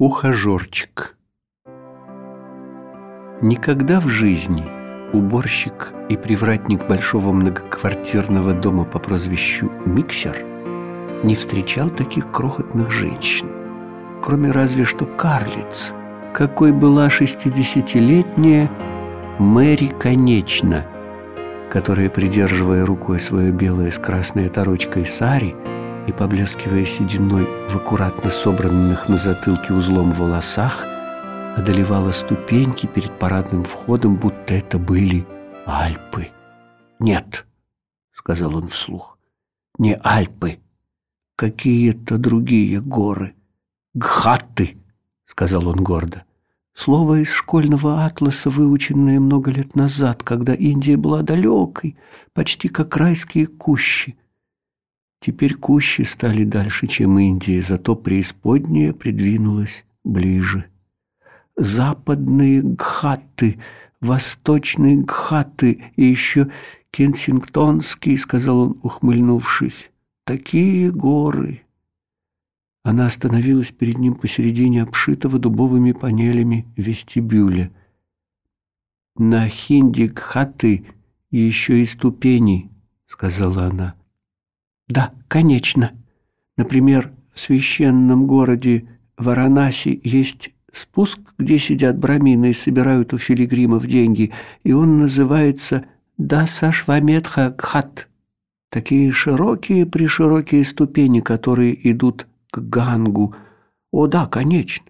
Ухажерчик Никогда в жизни уборщик и привратник большого многоквартирного дома по прозвищу Миксер не встречал таких крохотных женщин, кроме разве что карлиц, какой была шестидесятилетняя Мэри Конечно, которая, придерживая рукой свое белое с красной оторочкой сари, и, поблескивая сединой в аккуратно собранных на затылке узлом волосах, одолевала ступеньки перед парадным входом, будто это были Альпы. «Нет», — сказал он вслух, — «не Альпы, какие-то другие горы. Гхатты», — сказал он гордо. Слово из школьного атласа, выученное много лет назад, когда Индия была далекой, почти как райские кущи. Теперь кущи стали дальше, чем Индия, зато преисподняя придвинулась ближе. Западные гхаты, восточные гхаты и еще Кенсингтонский, сказал он, ухмыльнувшись. Такие горы. Она остановилась перед ним посередине обшитого дубовыми панелями вестибюля. На хинди гхаты еще и ступени, сказала она. Да, конечно. Например, в священном городе Варанаси есть спуск, где сидят брамины и собирают у филигримов деньги, и он называется Дасашваметха Кхат. Такие широкие-приширокие ступени, которые идут к Гангу. О да, конечно.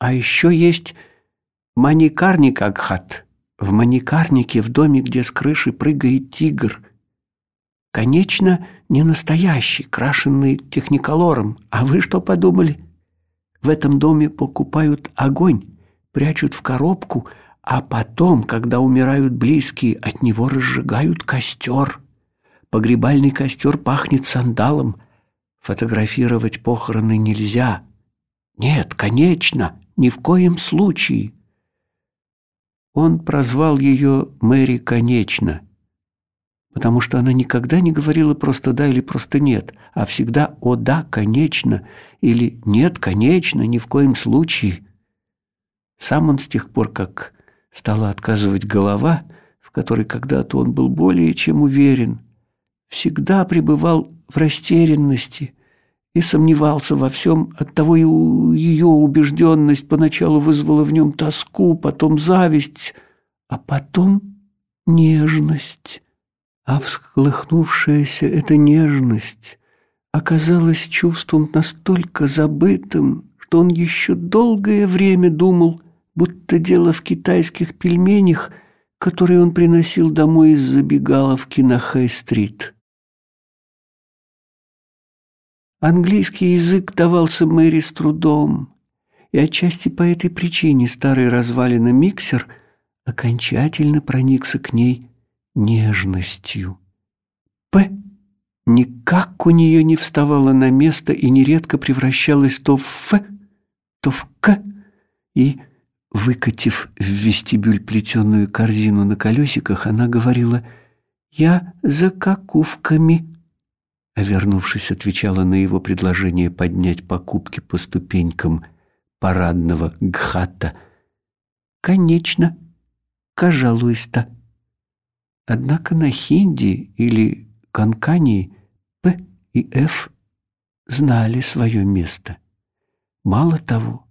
А еще есть Маникарника Кхат. В Маникарнике, в доме, где с крыши прыгает тигр – Конечно, не настоящий, крашенный техниколором. А вы что подумали? В этом доме покупают огонь, прячут в коробку, а потом, когда умирают близкие, от него разжигают костер. Погребальный костер пахнет сандалом. Фотографировать похороны нельзя. Нет, конечно, ни в коем случае. Он прозвал ее Мэри Конечно – потому что она никогда не говорила просто «да» или просто «нет», а всегда «о да, конечно» или «нет, конечно, ни в коем случае». Сам он с тех пор, как стала отказывать голова, в которой когда-то он был более чем уверен, всегда пребывал в растерянности и сомневался во всем, оттого и ее убежденность поначалу вызвала в нем тоску, потом зависть, а потом нежность а всколыхнувшаяся эта нежность оказалась чувством настолько забытым, что он еще долгое время думал, будто дело в китайских пельменях, которые он приносил домой из забегаловки на Хай-стрит. Английский язык давался Мэри с трудом, и отчасти по этой причине старый развалина миксер окончательно проникся к ней нежностью. П никак у нее не вставала на место и нередко превращалась то в Ф, то в К, и, выкатив в вестибюль плетеную корзину на колесиках, она говорила «Я за какувками», а вернувшись, отвечала на его предложение поднять покупки по ступенькам парадного гхата. «Конечно, пожалуйста». Однако на хинди или канкани «п» и «ф» знали свое место. Мало того,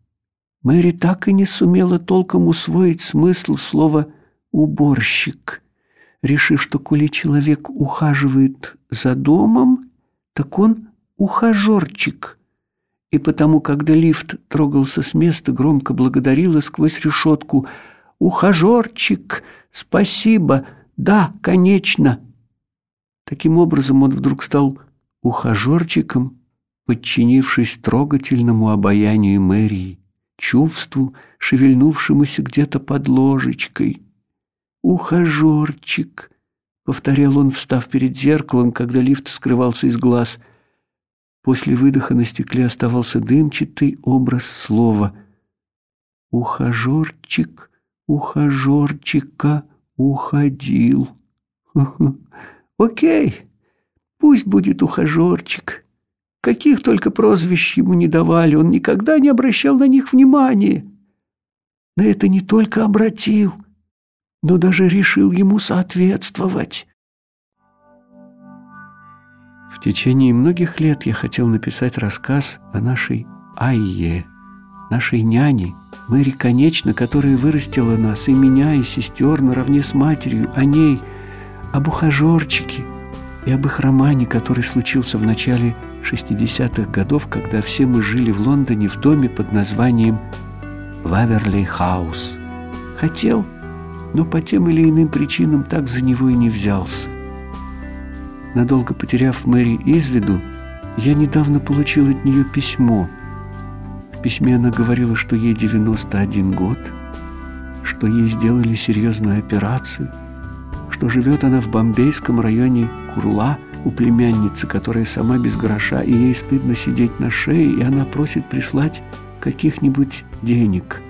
Мэри так и не сумела толком усвоить смысл слова «уборщик», решив, что коли человек ухаживает за домом, так он ухажерчик. И потому, когда лифт трогался с места, громко благодарила сквозь решетку «Ухажерчик, спасибо!» Да, конечно. Таким образом он вдруг стал ухажерчиком, подчинившись трогательному обаянию мэрии, чувству, шевельнувшемуся где-то под ложечкой. «Ухажерчик», — повторял он, встав перед зеркалом, когда лифт скрывался из глаз. После выдоха на стекле оставался дымчатый образ слова. «Ухажерчик, ухажерчика» уходил. Окей, пусть будет ухажерчик. каких только прозвищ ему не давали, он никогда не обращал на них внимания. На это не только обратил, но даже решил ему соответствовать. В течение многих лет я хотел написать рассказ о нашей Айе, нашей няне, Мэри Конечно, которая вырастила нас, и меня, и сестер наравне с матерью, о ней, об ухажерчике и об их романе, который случился в начале 60-х годов, когда все мы жили в Лондоне в доме под названием Ваверли Хаус. Хотел, но по тем или иным причинам так за него и не взялся. Надолго потеряв Мэри из виду, я недавно получил от нее письмо – письме она говорила, что ей 91 год, что ей сделали серьезную операцию, что живет она в бомбейском районе Курла у племянницы, которая сама без гроша, и ей стыдно сидеть на шее, и она просит прислать каких-нибудь денег.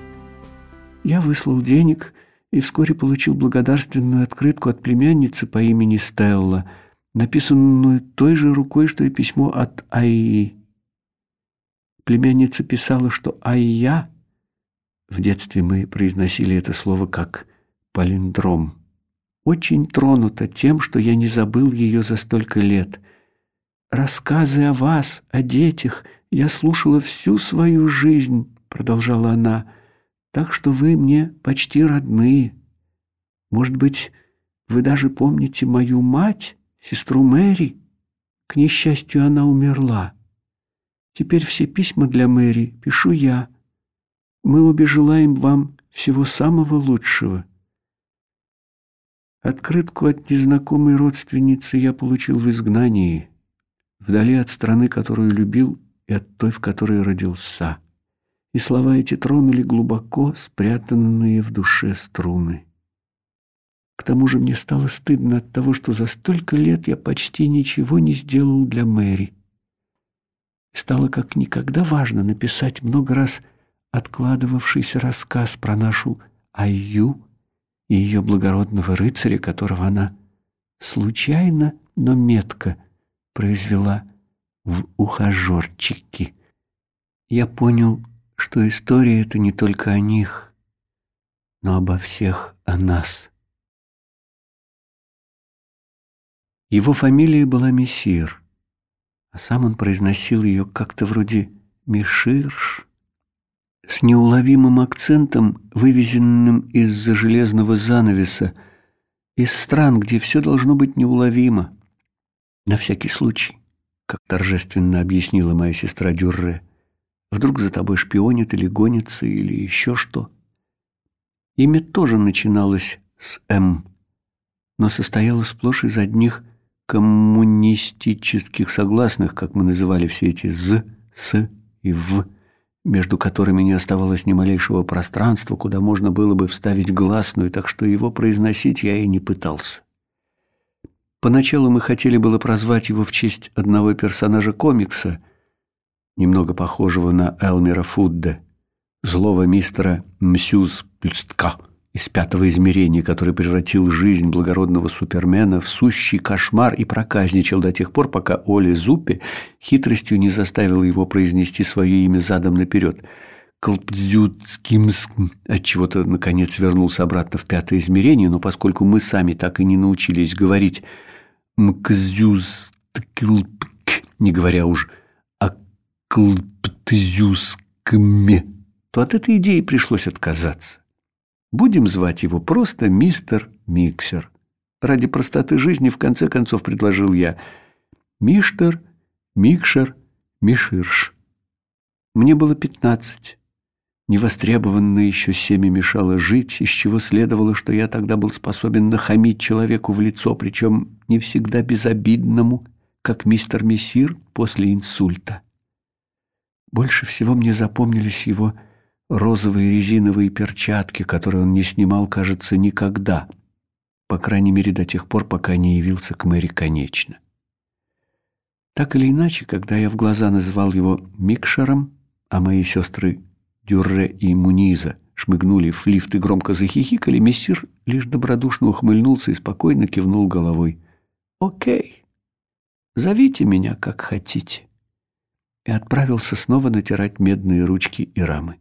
Я выслал денег и вскоре получил благодарственную открытку от племянницы по имени Стелла, написанную той же рукой, что и письмо от Аи. Племянница писала, что «айя» в детстве мы произносили это слово как палиндром. Очень тронута тем, что я не забыл ее за столько лет. «Рассказы о вас, о детях я слушала всю свою жизнь», — продолжала она, «так что вы мне почти родные. Может быть, вы даже помните мою мать, сестру Мэри? К несчастью, она умерла». Теперь все письма для Мэри пишу я. Мы обе желаем вам всего самого лучшего. Открытку от незнакомой родственницы я получил в изгнании, вдали от страны, которую любил, и от той, в которой родился. И слова эти тронули глубоко спрятанные в душе струны. К тому же мне стало стыдно от того, что за столько лет я почти ничего не сделал для Мэри. Стало как никогда важно написать много раз откладывавшийся рассказ про нашу Айю и ее благородного рыцаря, которого она случайно, но метко произвела в ухажерчики. Я понял, что история это не только о них, но обо всех о нас. Его фамилия была Мессир сам он произносил ее как-то вроде «Миширш», с неуловимым акцентом, вывезенным из-за железного занавеса, из стран, где все должно быть неуловимо. На всякий случай, как торжественно объяснила моя сестра Дюрре, вдруг за тобой шпионят или гонятся, или еще что. Имя тоже начиналось с «М», но состояло сплошь из одних коммунистических согласных, как мы называли все эти «з», «с» и «в», между которыми не оставалось ни малейшего пространства, куда можно было бы вставить гласную, так что его произносить я и не пытался. Поначалу мы хотели было прозвать его в честь одного персонажа комикса, немного похожего на Элмера Фудда, злого мистера Мсюз Пльстка – из пятого измерения, который превратил жизнь благородного супермена в сущий кошмар и проказничал до тех пор, пока Оли Зуппе хитростью не заставил его произнести свое имя задом наперед. Колпдзюцкимск отчего-то, наконец, вернулся обратно в пятое измерение, но поскольку мы сами так и не научились говорить мкзюсткилпк, не говоря уж о клптзюскме, то от этой идеи пришлось отказаться. Будем звать его просто мистер Миксер. Ради простоты жизни в конце концов предложил я. Миштер, Микшер, Миширш. Мне было пятнадцать. Невостребованное еще семя мешало жить, из чего следовало, что я тогда был способен нахамить человеку в лицо, причем не всегда безобидному, как мистер Мессир после инсульта. Больше всего мне запомнились его розовые резиновые перчатки, которые он не снимал, кажется, никогда, по крайней мере до тех пор, пока не явился к Мэри конечно. Так или иначе, когда я в глаза называл его Микшером, а мои сестры Дюрре и Муниза шмыгнули в лифт и громко захихикали, мессир лишь добродушно ухмыльнулся и спокойно кивнул головой. «Окей, зовите меня как хотите». и отправился снова натирать медные ручки и рамы.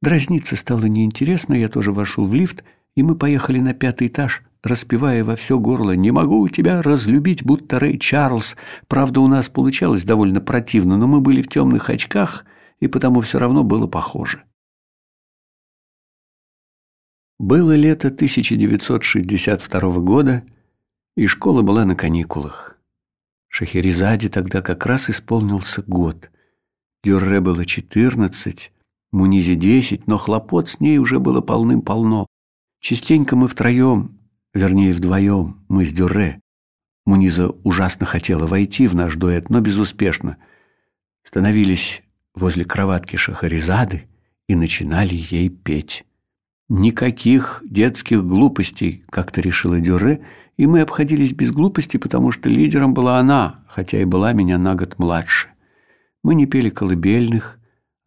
Дразниться стало неинтересно, я тоже вошел в лифт, и мы поехали на пятый этаж, распевая во все горло «Не могу тебя разлюбить, будто Рэй Чарльз». Правда, у нас получалось довольно противно, но мы были в темных очках, и потому все равно было похоже. Было лето 1962 года, и школа была на каникулах. Шахерезаде тогда как раз исполнился год. Дюрре было четырнадцать, Мунизе десять, но хлопот с ней уже было полным-полно. Частенько мы втроем, вернее вдвоем, мы с Дюрре. Муниза ужасно хотела войти в наш дуэт, но безуспешно. Становились возле кроватки Шахаризады и начинали ей петь. Никаких детских глупостей, как-то решила Дюре, и мы обходились без глупостей, потому что лидером была она, хотя и была меня на год младше. Мы не пели колыбельных,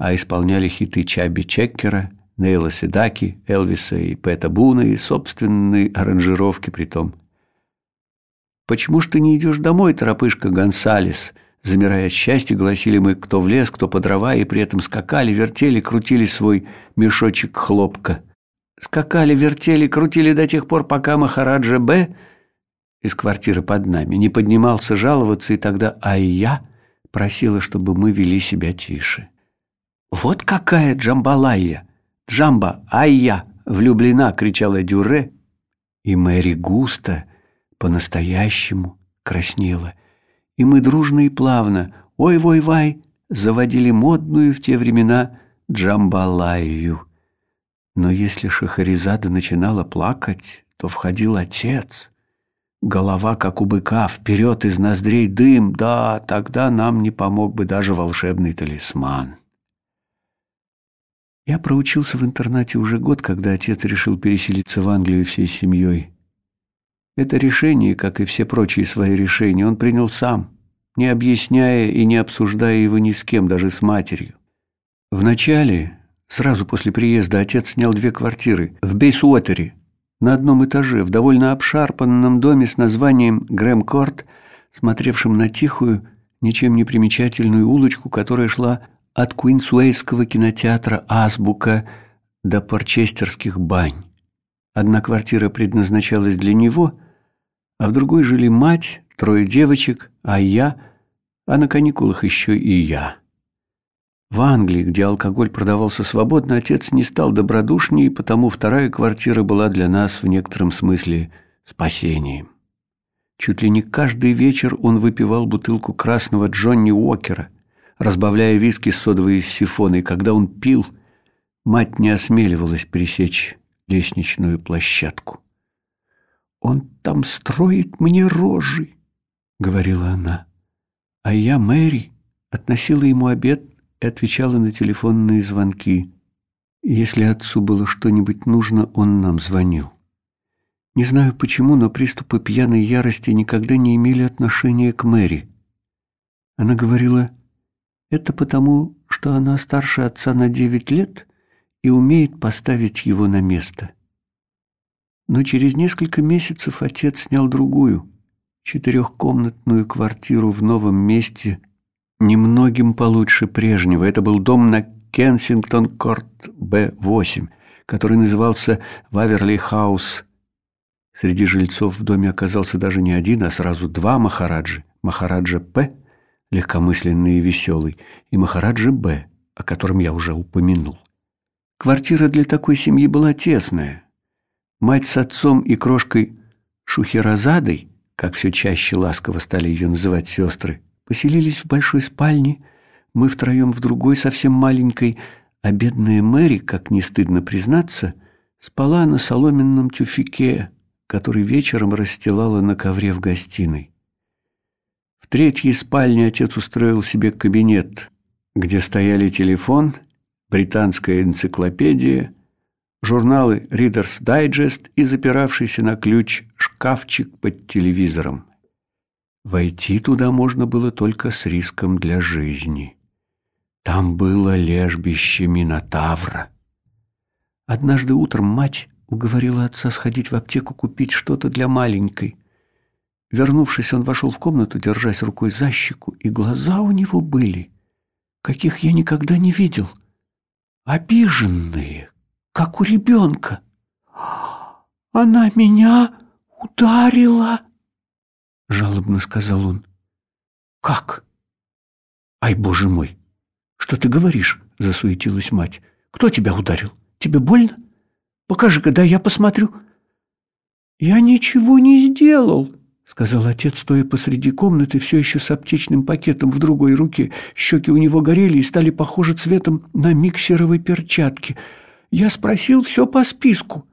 а исполняли хиты Чаби Чеккера, Нейла Седаки, Элвиса и Пэта Буна и собственные аранжировки при том. «Почему ж ты не идешь домой, торопышка Гонсалес?» Замирая от счастья, гласили мы, кто в лес, кто по дрова, и при этом скакали, вертели, крутили свой мешочек хлопка. Скакали, вертели, крутили до тех пор, пока Махараджа Б. из квартиры под нами не поднимался жаловаться, и тогда Айя просила, чтобы мы вели себя тише. «Вот какая Джамбалайя! Джамба, Айя!» влюблена, кричала Дюре, и Мэри густо, по-настоящему краснела. И мы дружно и плавно, ой-вой-вай, заводили модную в те времена Джамбалайю. Но если Шахаризада начинала плакать, то входил отец. Голова, как у быка, вперед из ноздрей дым, да, тогда нам не помог бы даже волшебный талисман. Я проучился в интернате уже год, когда отец решил переселиться в Англию всей семьей. Это решение, как и все прочие свои решения, он принял сам, не объясняя и не обсуждая его ни с кем, даже с матерью. Вначале Сразу после приезда отец снял две квартиры в Бейсуотере, на одном этаже, в довольно обшарпанном доме с названием Грэм-Корт, смотревшем на тихую, ничем не примечательную улочку, которая шла от Куинсуэйского кинотеатра «Азбука» до Порчестерских бань. Одна квартира предназначалась для него, а в другой жили мать, трое девочек, а я, а на каникулах еще и я. В Англии, где алкоголь продавался свободно, отец не стал добродушнее, потому вторая квартира была для нас в некотором смысле спасением. Чуть ли не каждый вечер он выпивал бутылку красного Джонни Уокера, разбавляя виски с содовой сифоной. И когда он пил, мать не осмеливалась пересечь лестничную площадку. «Он там строит мне рожи», — говорила она. А я, Мэри, относила ему обед и отвечала на телефонные звонки. Если отцу было что-нибудь нужно, он нам звонил. Не знаю почему, но приступы пьяной ярости никогда не имели отношения к Мэри. Она говорила, это потому, что она старше отца на девять лет и умеет поставить его на место. Но через несколько месяцев отец снял другую, четырехкомнатную квартиру в новом месте – немногим получше прежнего. Это был дом на Кенсингтон-Корт Б-8, который назывался Ваверли-хаус. Среди жильцов в доме оказался даже не один, а сразу два Махараджи. Махараджа П, легкомысленный и веселый, и Махараджа Б, о котором я уже упомянул. Квартира для такой семьи была тесная. Мать с отцом и крошкой Шухеразадой, как все чаще ласково стали ее называть сестры, Поселились в большой спальне, мы втроем в другой, совсем маленькой, а бедная Мэри, как не стыдно признаться, спала на соломенном тюфике, который вечером расстилала на ковре в гостиной. Третьей спальне отец устроил себе кабинет, где стояли телефон, британская энциклопедия, журналы Reader's Digest и запиравшийся на ключ шкафчик под телевизором. Войти туда можно было только с риском для жизни. Там было лежбище Минотавра. Однажды утром мать уговорила отца сходить в аптеку купить что-то для маленькой. Вернувшись, он вошел в комнату, держась рукой за щеку, и глаза у него были, каких я никогда не видел. Обиженные, как у ребенка. «Она меня ударила!» — жалобно сказал он. «Как?» «Ай, боже мой! Что ты говоришь?» — засуетилась мать. «Кто тебя ударил? Тебе больно? Покажи-ка, да я посмотрю». «Я ничего не сделал», — сказал отец, стоя посреди комнаты, все еще с аптечным пакетом в другой руке. Щеки у него горели и стали похожи цветом на миксеровой перчатки. «Я спросил все по списку.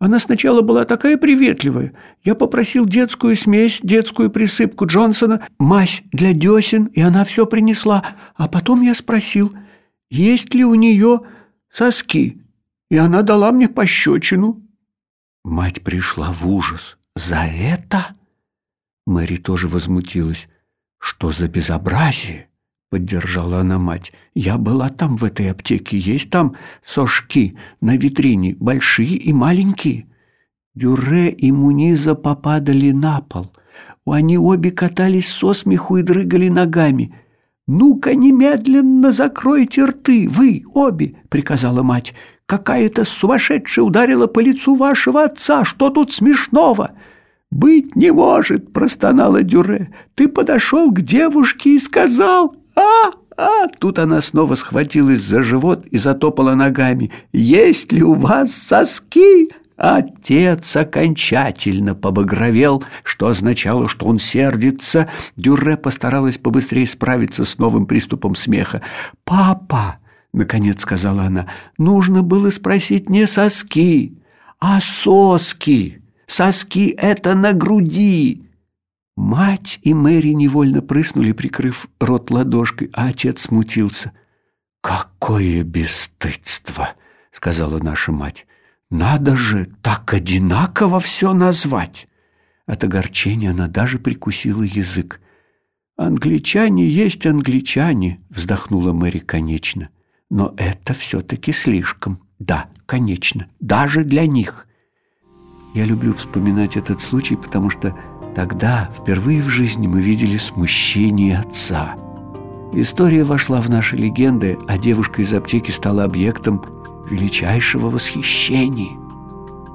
Она сначала была такая приветливая. Я попросил детскую смесь, детскую присыпку Джонсона, мазь для десен, и она все принесла. А потом я спросил, есть ли у нее соски, и она дала мне пощечину». Мать пришла в ужас. «За это?» Мэри тоже возмутилась. «Что за безобразие?» Поддержала она мать. «Я была там в этой аптеке. Есть там сошки на витрине, большие и маленькие». Дюре и Муниза попадали на пол. Они обе катались со смеху и дрыгали ногами. «Ну-ка, немедленно закройте рты, вы обе!» — приказала мать. «Какая-то сумасшедшая ударила по лицу вашего отца! Что тут смешного?» «Быть не может!» — простонала Дюре. «Ты подошел к девушке и сказал...» «А, а!» Тут она снова схватилась за живот и затопала ногами. «Есть ли у вас соски?» Отец окончательно побагровел, что означало, что он сердится. Дюре постаралась побыстрее справиться с новым приступом смеха. «Папа!» — наконец сказала она. «Нужно было спросить не соски, а соски. Соски — это на груди. Мать и Мэри невольно прыснули, прикрыв рот ладошкой, а отец смутился. «Какое бесстыдство!» — сказала наша мать. «Надо же так одинаково все назвать!» От огорчения она даже прикусила язык. «Англичане есть англичане», — вздохнула Мэри конечно. «Но это все-таки слишком. Да, конечно, даже для них». Я люблю вспоминать этот случай, потому что Тогда впервые в жизни мы видели смущение отца. История вошла в наши легенды, а девушка из аптеки стала объектом величайшего восхищения.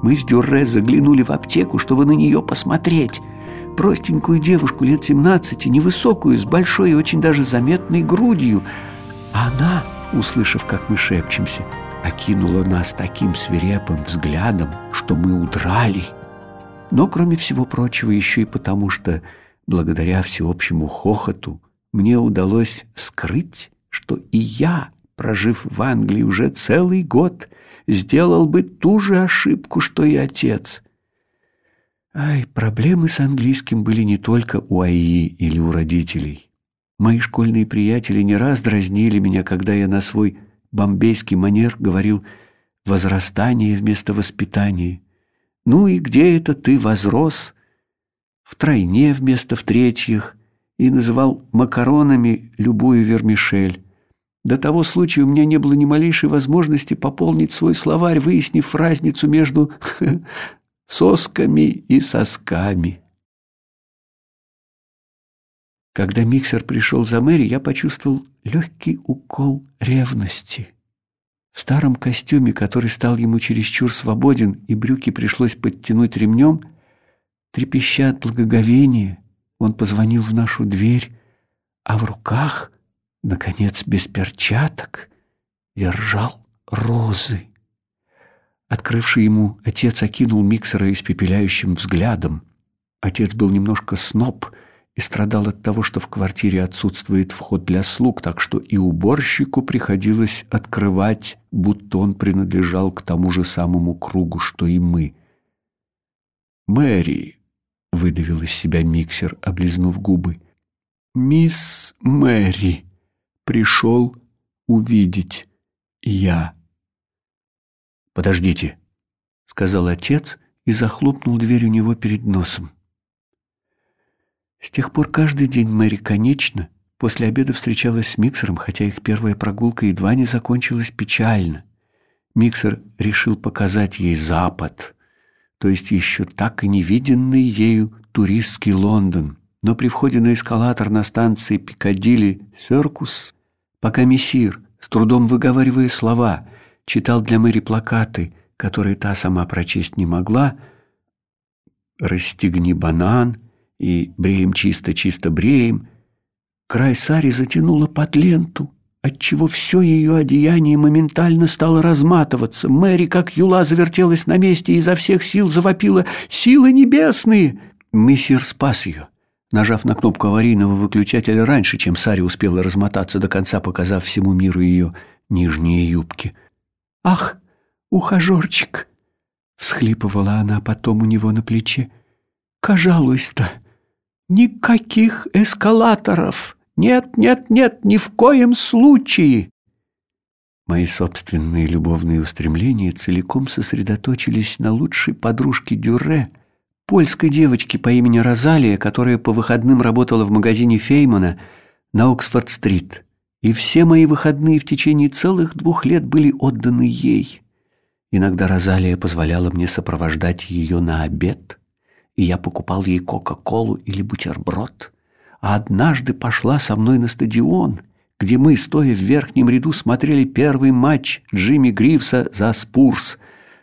Мы с Дюрре заглянули в аптеку, чтобы на нее посмотреть. Простенькую девушку лет 17, невысокую, с большой и очень даже заметной грудью. Она, услышав, как мы шепчемся, окинула нас таким свирепым взглядом, что мы удрали – но, кроме всего прочего, еще и потому, что благодаря всеобщему хохоту мне удалось скрыть, что и я, прожив в Англии уже целый год, сделал бы ту же ошибку, что и отец. Ай, проблемы с английским были не только у Аи или у родителей. Мои школьные приятели не раз дразнили меня, когда я на свой бомбейский манер говорил «возрастание вместо воспитания». Ну и где это ты возрос? В тройне вместо в третьих и называл макаронами любую вермишель. До того случая у меня не было ни малейшей возможности пополнить свой словарь, выяснив разницу между сосками и сосками. Когда миксер пришел за Мэри, я почувствовал легкий укол ревности. В старом костюме, который стал ему чересчур свободен, и брюки пришлось подтянуть ремнем, трепеща от благоговения, он позвонил в нашу дверь, а в руках, наконец, без перчаток, держал розы. Открывший ему, отец окинул миксера испепеляющим взглядом. Отец был немножко сноб — и страдал от того, что в квартире отсутствует вход для слуг, так что и уборщику приходилось открывать, будто он принадлежал к тому же самому кругу, что и мы. «Мэри», — выдавил из себя миксер, облизнув губы, — «мисс Мэри пришел увидеть я». «Подождите», — сказал отец и захлопнул дверь у него перед носом. С тех пор каждый день Мэри конечно после обеда встречалась с Миксером, хотя их первая прогулка едва не закончилась печально. Миксер решил показать ей Запад, то есть еще так и не виденный ею туристский Лондон, но при входе на эскалатор на станции Пикадилли Серкус, пока мессир, с трудом выговаривая слова, читал для Мэри плакаты, которые та сама прочесть не могла, «Расстегни банан» и «Бреем чисто-чисто бреем», край сари затянуло под ленту, отчего все ее одеяние моментально стало разматываться. Мэри, как юла, завертелась на месте и изо всех сил завопила «Силы небесные!» Мессир спас ее, нажав на кнопку аварийного выключателя раньше, чем Сари успела размотаться до конца, показав всему миру ее нижние юбки. «Ах, ухажерчик!» — всхлипывала она потом у него на плече. «Пожалуйста, никаких эскалаторов!» Нет, нет, нет, ни в коем случае!» Мои собственные любовные устремления целиком сосредоточились на лучшей подружке Дюре, польской девочке по имени Розалия, которая по выходным работала в магазине Феймана на Оксфорд-стрит. И все мои выходные в течение целых двух лет были отданы ей. Иногда Розалия позволяла мне сопровождать ее на обед, и я покупал ей кока-колу или бутерброд – а однажды пошла со мной на стадион, где мы, стоя в верхнем ряду, смотрели первый матч Джимми Гривса за Спурс.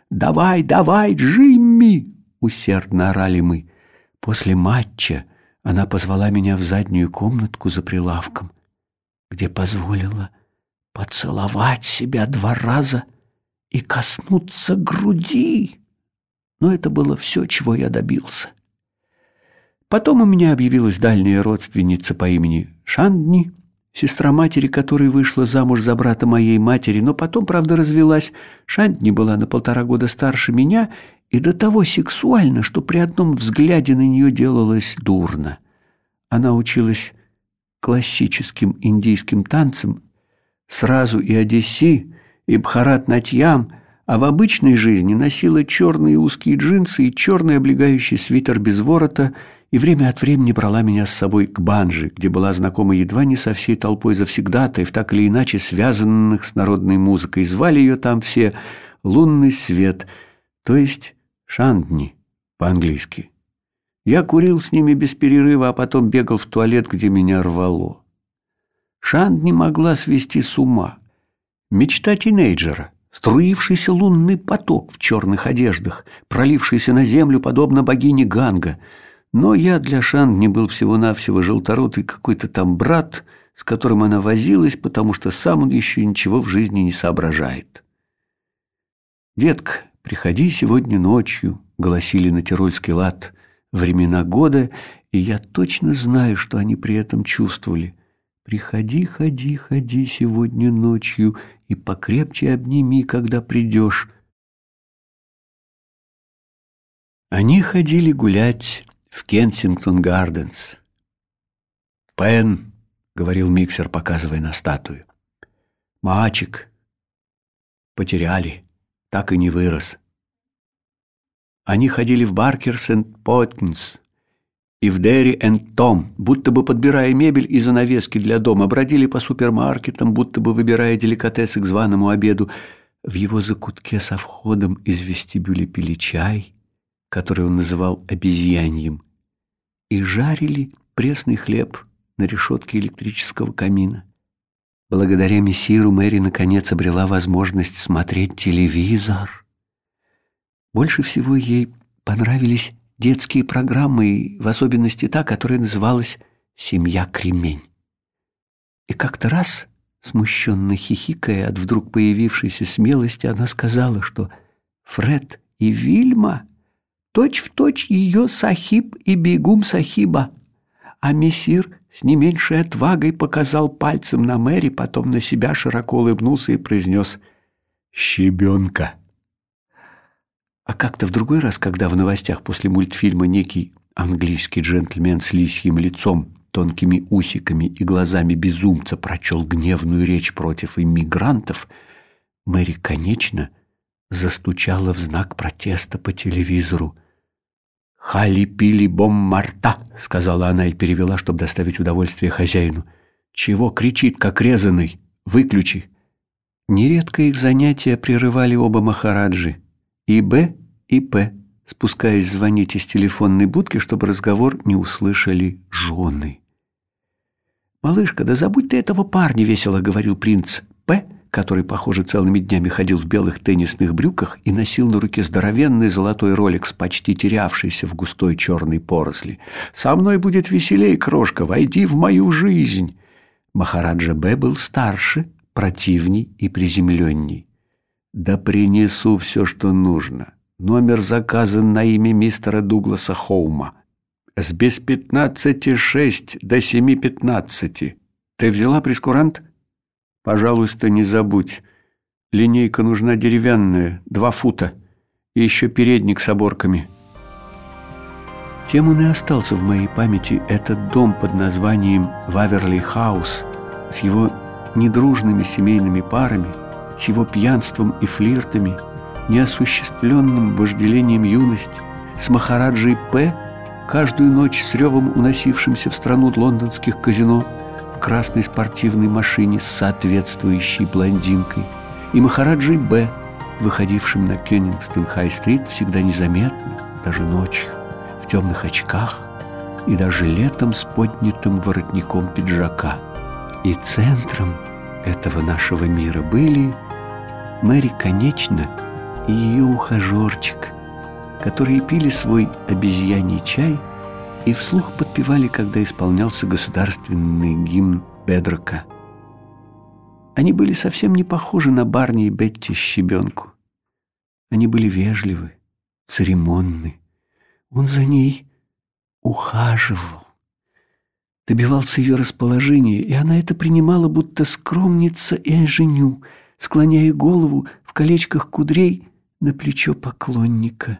«Давай, давай, Джимми!» — усердно орали мы. После матча она позвала меня в заднюю комнатку за прилавком, где позволила поцеловать себя два раза и коснуться груди. Но это было все, чего я добился. Потом у меня объявилась дальняя родственница по имени Шандни, сестра матери, которая вышла замуж за брата моей матери, но потом, правда, развелась. Шандни была на полтора года старше меня и до того сексуальна, что при одном взгляде на нее делалось дурно. Она училась классическим индийским танцам, сразу и Одесси, и Бхарат-Натьям, а в обычной жизни носила черные узкие джинсы и черный облегающий свитер без ворота – и время от времени брала меня с собой к банже, где была знакома едва не со всей толпой завсегдатаев, так или иначе связанных с народной музыкой. Звали ее там все «Лунный свет», то есть «Шандни» по-английски. Я курил с ними без перерыва, а потом бегал в туалет, где меня рвало. Шандни могла свести с ума. Мечта тинейджера — струившийся лунный поток в черных одеждах, пролившийся на землю, подобно богине Ганга — но я для Шан не был всего-навсего желторотый какой-то там брат, с которым она возилась, потому что сам он еще ничего в жизни не соображает. «Детка, приходи сегодня ночью», — голосили на тирольский лад, времена года, и я точно знаю, что они при этом чувствовали. «Приходи, ходи, ходи сегодня ночью и покрепче обними, когда придешь». Они ходили гулять в Кенсингтон Гарденс. «Пен», — говорил миксер, показывая на статую, — «мальчик. Потеряли, так и не вырос». Они ходили в Баркерс энд Поткинс и в Дерри энд Том, будто бы подбирая мебель и занавески для дома, бродили по супермаркетам, будто бы выбирая деликатесы к званому обеду. В его закутке со входом из вестибюля пили чай, который он называл обезьяньем, и жарили пресный хлеб на решетке электрического камина. Благодаря мессиру Мэри наконец обрела возможность смотреть телевизор. Больше всего ей понравились детские программы, в особенности та, которая называлась «Семья Кремень». И как-то раз, смущенно хихикая от вдруг появившейся смелости, она сказала, что Фред и Вильма — точь-в-точь ее сахиб и бегум сахиба. А мессир с не меньшей отвагой показал пальцем на Мэри, потом на себя широко улыбнулся и произнес «Щебенка». А как-то в другой раз, когда в новостях после мультфильма некий английский джентльмен с лисьим лицом, тонкими усиками и глазами безумца прочел гневную речь против иммигрантов, Мэри, конечно, застучала в знак протеста по телевизору – «Хали-пили бом-марта», — сказала она и перевела, чтобы доставить удовольствие хозяину. «Чего кричит, как резанный? Выключи». Нередко их занятия прерывали оба махараджи, и Б, и П, спускаясь звонить из телефонной будки, чтобы разговор не услышали жены. «Малышка, да забудь ты этого парня!» — весело говорил принц П., который, похоже, целыми днями ходил в белых теннисных брюках и носил на руке здоровенный золотой роликс, почти терявшийся в густой черной поросли. «Со мной будет веселей, крошка, войди в мою жизнь!» Махараджа Б. был старше, противней и приземленней. «Да принесу все, что нужно. Номер заказан на имя мистера Дугласа Хоума. С без пятнадцати шесть до семи пятнадцати. Ты взяла прескурант?» Пожалуйста, не забудь. Линейка нужна деревянная, два фута. И еще передник с оборками. Тем он и остался в моей памяти этот дом под названием Ваверли Хаус с его недружными семейными парами, с его пьянством и флиртами, неосуществленным вожделением юности, с Махараджей П., каждую ночь с ревом уносившимся в страну лондонских казино – в красной спортивной машине с соответствующей блондинкой, и Махараджей Б., выходившим на Кёнингстон-Хай-стрит всегда незаметно, даже ночью, в темных очках и даже летом с поднятым воротником пиджака. И центром этого нашего мира были Мэри Конечно и ее ухажерчик, которые пили свой обезьяний чай – и вслух подпевали, когда исполнялся государственный гимн Бедрока. Они были совсем не похожи на Барни и Бетти Щебенку. Они были вежливы, церемонны. Он за ней ухаживал, добивался ее расположения, и она это принимала, будто скромница и инженю, склоняя голову в колечках кудрей на плечо поклонника.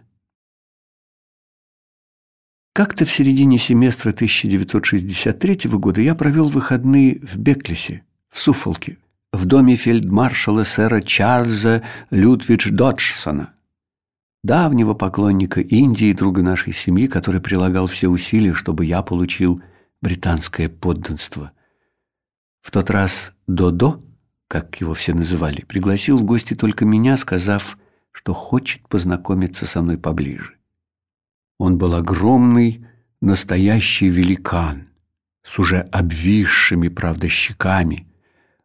Как-то в середине семестра 1963 года я провел выходные в Беклисе, в Суфолке, в доме фельдмаршала сэра Чарльза Людвидж Доджсона, давнего поклонника Индии и друга нашей семьи, который прилагал все усилия, чтобы я получил британское подданство. В тот раз Додо, как его все называли, пригласил в гости только меня, сказав, что хочет познакомиться со мной поближе. Он был огромный, настоящий великан, с уже обвисшими, правда, щеками,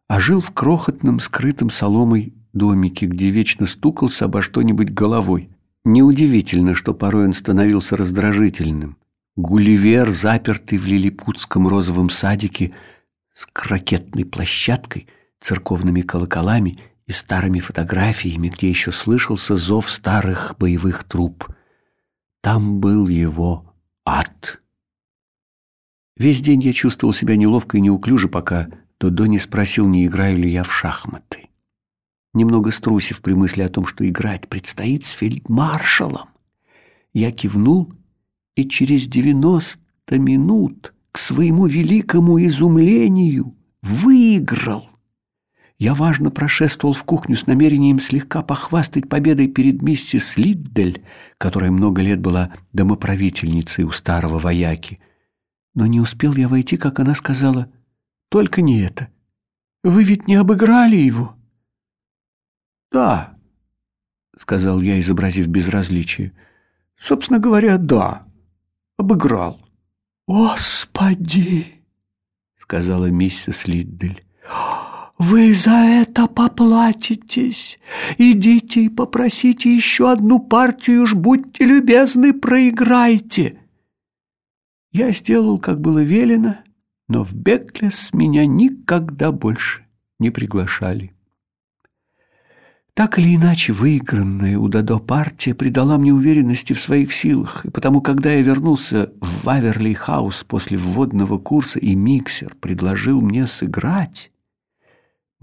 а жил в крохотном, скрытом соломой домике, где вечно стукался обо что-нибудь головой. Неудивительно, что порой он становился раздражительным. Гулливер, запертый в лилипутском розовом садике с крокетной площадкой, церковными колоколами и старыми фотографиями, где еще слышался зов старых боевых труп – там был его ад. Весь день я чувствовал себя неловко и неуклюже, пока Додо не спросил, не играю ли я в шахматы. Немного струсив при мысли о том, что играть предстоит с фельдмаршалом, я кивнул и через девяносто минут к своему великому изумлению выиграл. Я важно прошествовал в кухню с намерением слегка похвастать победой перед миссис Лиддель, которая много лет была домоправительницей у старого вояки. Но не успел я войти, как она сказала, «Только не это. Вы ведь не обыграли его?» «Да», — сказал я, изобразив безразличие. «Собственно говоря, да, обыграл». «Господи!» — сказала миссис Лиддель. Вы за это поплатитесь. Идите и попросите еще одну партию, уж будьте любезны, проиграйте. Я сделал, как было велено, но в Беклес меня никогда больше не приглашали. Так или иначе, выигранная у Дадо партия придала мне уверенности в своих силах, и потому, когда я вернулся в Ваверли-хаус после вводного курса, и миксер предложил мне сыграть,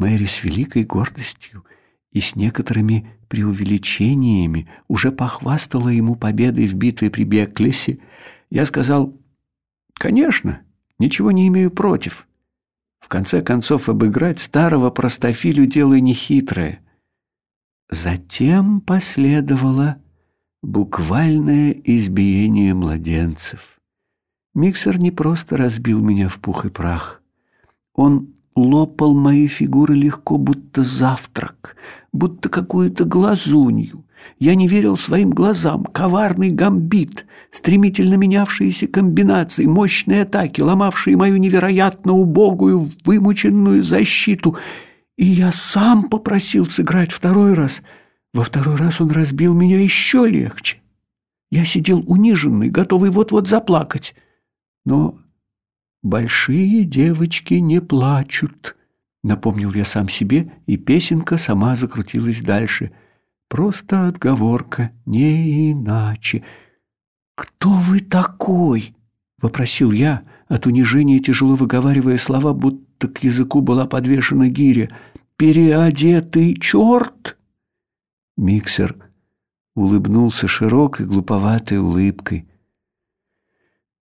Мэри с великой гордостью и с некоторыми преувеличениями уже похвастала ему победой в битве при Беклесе. Я сказал, «Конечно, ничего не имею против. В конце концов, обыграть старого простофилю дело нехитрое». Затем последовало буквальное избиение младенцев. Миксер не просто разбил меня в пух и прах. Он лопал мои фигуры легко, будто завтрак, будто какую-то глазунью. Я не верил своим глазам. Коварный гамбит, стремительно менявшиеся комбинации, мощные атаки, ломавшие мою невероятно убогую, вымученную защиту. И я сам попросил сыграть второй раз. Во второй раз он разбил меня еще легче. Я сидел униженный, готовый вот-вот заплакать. Но большие девочки не плачут, напомнил я сам себе, и песенка сама закрутилась дальше. Просто отговорка, не иначе. Кто вы такой? вопросил я, от унижения тяжело выговаривая слова, будто к языку была подвешена гиря. Переодетый черт? Миксер улыбнулся широкой глуповатой улыбкой.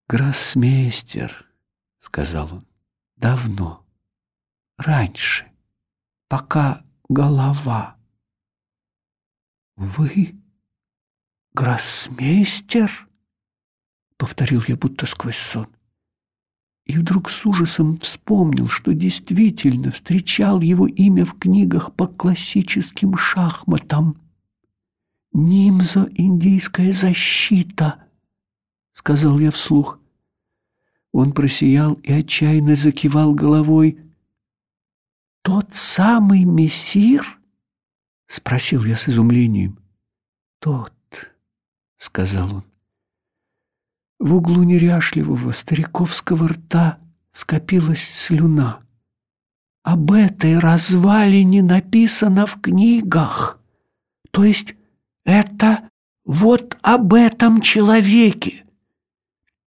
«Гроссмейстер», — сказал он, — «давно, раньше, пока голова». «Вы гроссмейстер?» — повторил я будто сквозь сон. И вдруг с ужасом вспомнил, что действительно встречал его имя в книгах по классическим шахматам. «Нимзо — индийская защита», — сказал я вслух. Он просиял и отчаянно закивал головой. «Тот самый мессир?» — спросил я с изумлением. «Тот», — сказал он. В углу неряшливого стариковского рта скопилась слюна. Об этой развалине написано в книгах. То есть это вот об этом человеке.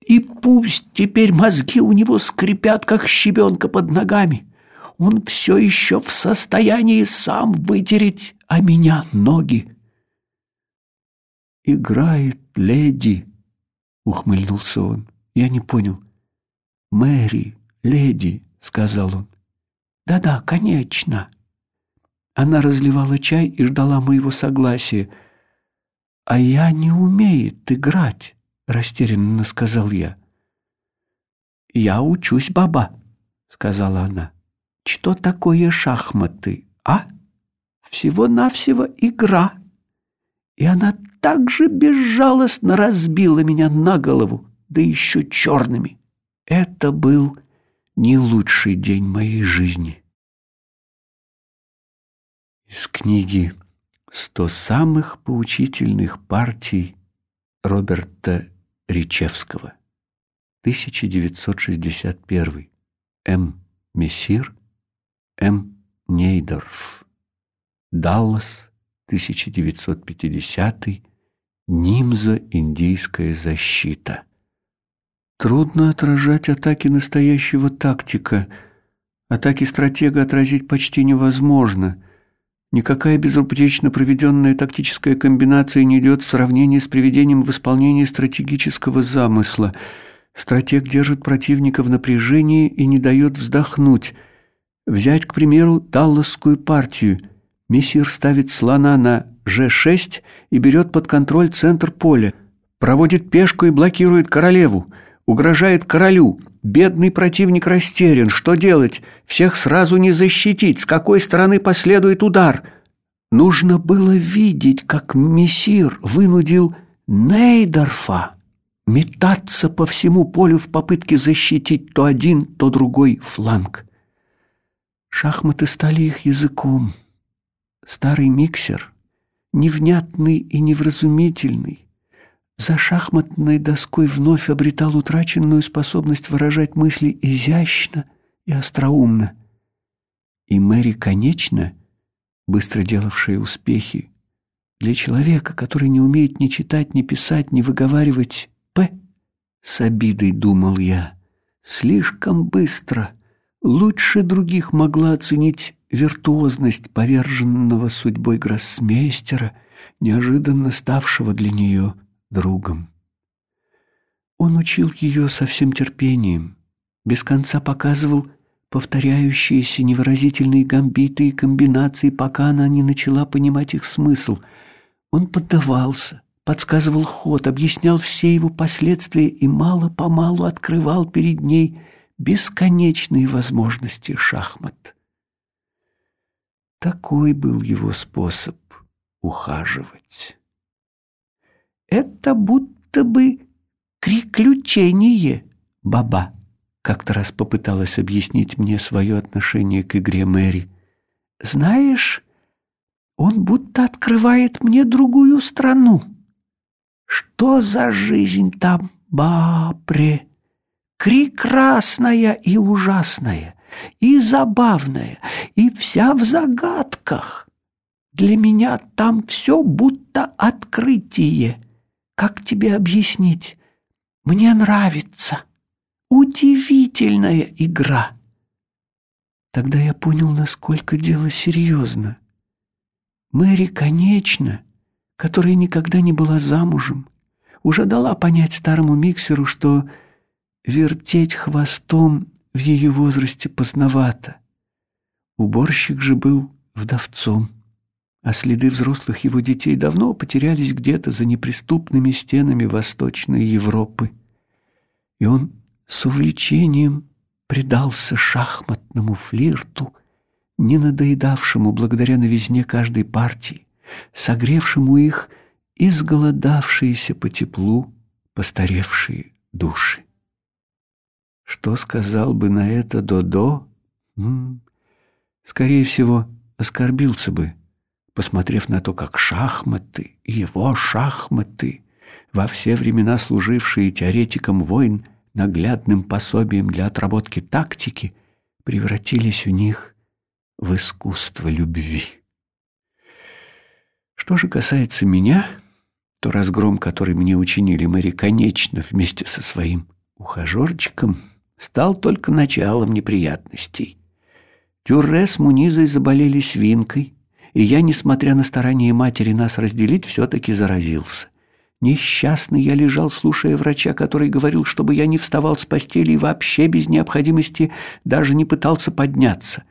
И пусть теперь мозги у него скрипят, как щебенка под ногами. Он все еще в состоянии сам вытереть, а меня ноги. «Играет леди», — ухмыльнулся он. Я не понял. «Мэри, леди», — сказал он. «Да-да, конечно». Она разливала чай и ждала моего согласия — «А я не умеет играть», — растерянно сказал я. «Я учусь, баба», — сказала она. «Что такое шахматы, а? Всего-навсего игра». И она так же безжалостно разбила меня на голову, да еще черными. Это был не лучший день моей жизни. Из книги Сто самых поучительных партий Роберта Ричевского. 1961. М. Мессир, М. Нейдорф. Даллас, 1950. Нимза «Индийская защита». Трудно отражать атаки настоящего тактика. Атаки стратега отразить почти невозможно – Никакая безупречно проведенная тактическая комбинация не идет в сравнении с приведением в исполнение стратегического замысла. Стратег держит противника в напряжении и не дает вздохнуть. Взять, к примеру, Далласскую партию. Мессир ставит слона на g6 и берет под контроль центр поля, проводит пешку и блокирует королеву, угрожает королю – Бедный противник растерян. Что делать? Всех сразу не защитить. С какой стороны последует удар? Нужно было видеть, как мессир вынудил Нейдорфа метаться по всему полю в попытке защитить то один, то другой фланг. Шахматы стали их языком. Старый миксер, невнятный и невразумительный, за шахматной доской вновь обретал утраченную способность выражать мысли изящно и остроумно. И Мэри, конечно, быстро делавшая успехи, для человека, который не умеет ни читать, ни писать, ни выговаривать «п», с обидой думал я, слишком быстро, лучше других могла оценить виртуозность поверженного судьбой гроссмейстера, неожиданно ставшего для нее другом. Он учил ее со всем терпением, без конца показывал повторяющиеся невыразительные гамбиты и комбинации, пока она не начала понимать их смысл. Он поддавался, подсказывал ход, объяснял все его последствия и мало-помалу открывал перед ней бесконечные возможности шахмат. Такой был его способ ухаживать. Это будто бы приключение, баба. Как-то раз попыталась объяснить мне свое отношение к игре Мэри. Знаешь, он будто открывает мне другую страну. Что за жизнь там, бапре? Прекрасная и ужасная, и забавная, и вся в загадках. Для меня там все будто открытие. Как тебе объяснить? Мне нравится. Удивительная игра. Тогда я понял, насколько дело серьезно. Мэри, конечно, которая никогда не была замужем, уже дала понять старому миксеру, что вертеть хвостом в ее возрасте поздновато. Уборщик же был вдовцом, а следы взрослых его детей давно потерялись где-то за неприступными стенами Восточной Европы. И он с увлечением предался шахматному флирту, не надоедавшему благодаря новизне каждой партии, согревшему их изголодавшиеся по теплу постаревшие души. Что сказал бы на это Додо? М -м, скорее всего, оскорбился бы, посмотрев на то, как шахматы, его шахматы, во все времена служившие теоретикам войн наглядным пособием для отработки тактики, превратились у них в искусство любви. Что же касается меня, то разгром, который мне учинили Мэри, конечно, вместе со своим ухажерчиком, стал только началом неприятностей. Тюрре с Мунизой заболели свинкой, и я, несмотря на старания матери нас разделить, все-таки заразился. Несчастный я лежал, слушая врача, который говорил, чтобы я не вставал с постели и вообще без необходимости даже не пытался подняться.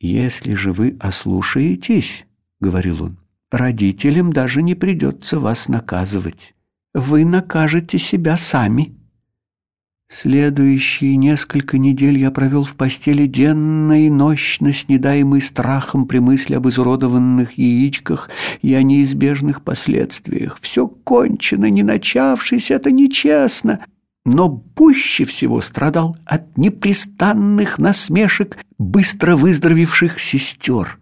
«Если же вы ослушаетесь, — говорил он, — родителям даже не придется вас наказывать. Вы накажете себя сами». Следующие несколько недель я провел в постели денно и нощно, снедаемый страхом при мысли об изуродованных яичках и о неизбежных последствиях. Все кончено, не начавшись, это нечестно. Но пуще всего страдал от непрестанных насмешек быстро выздоровевших сестер.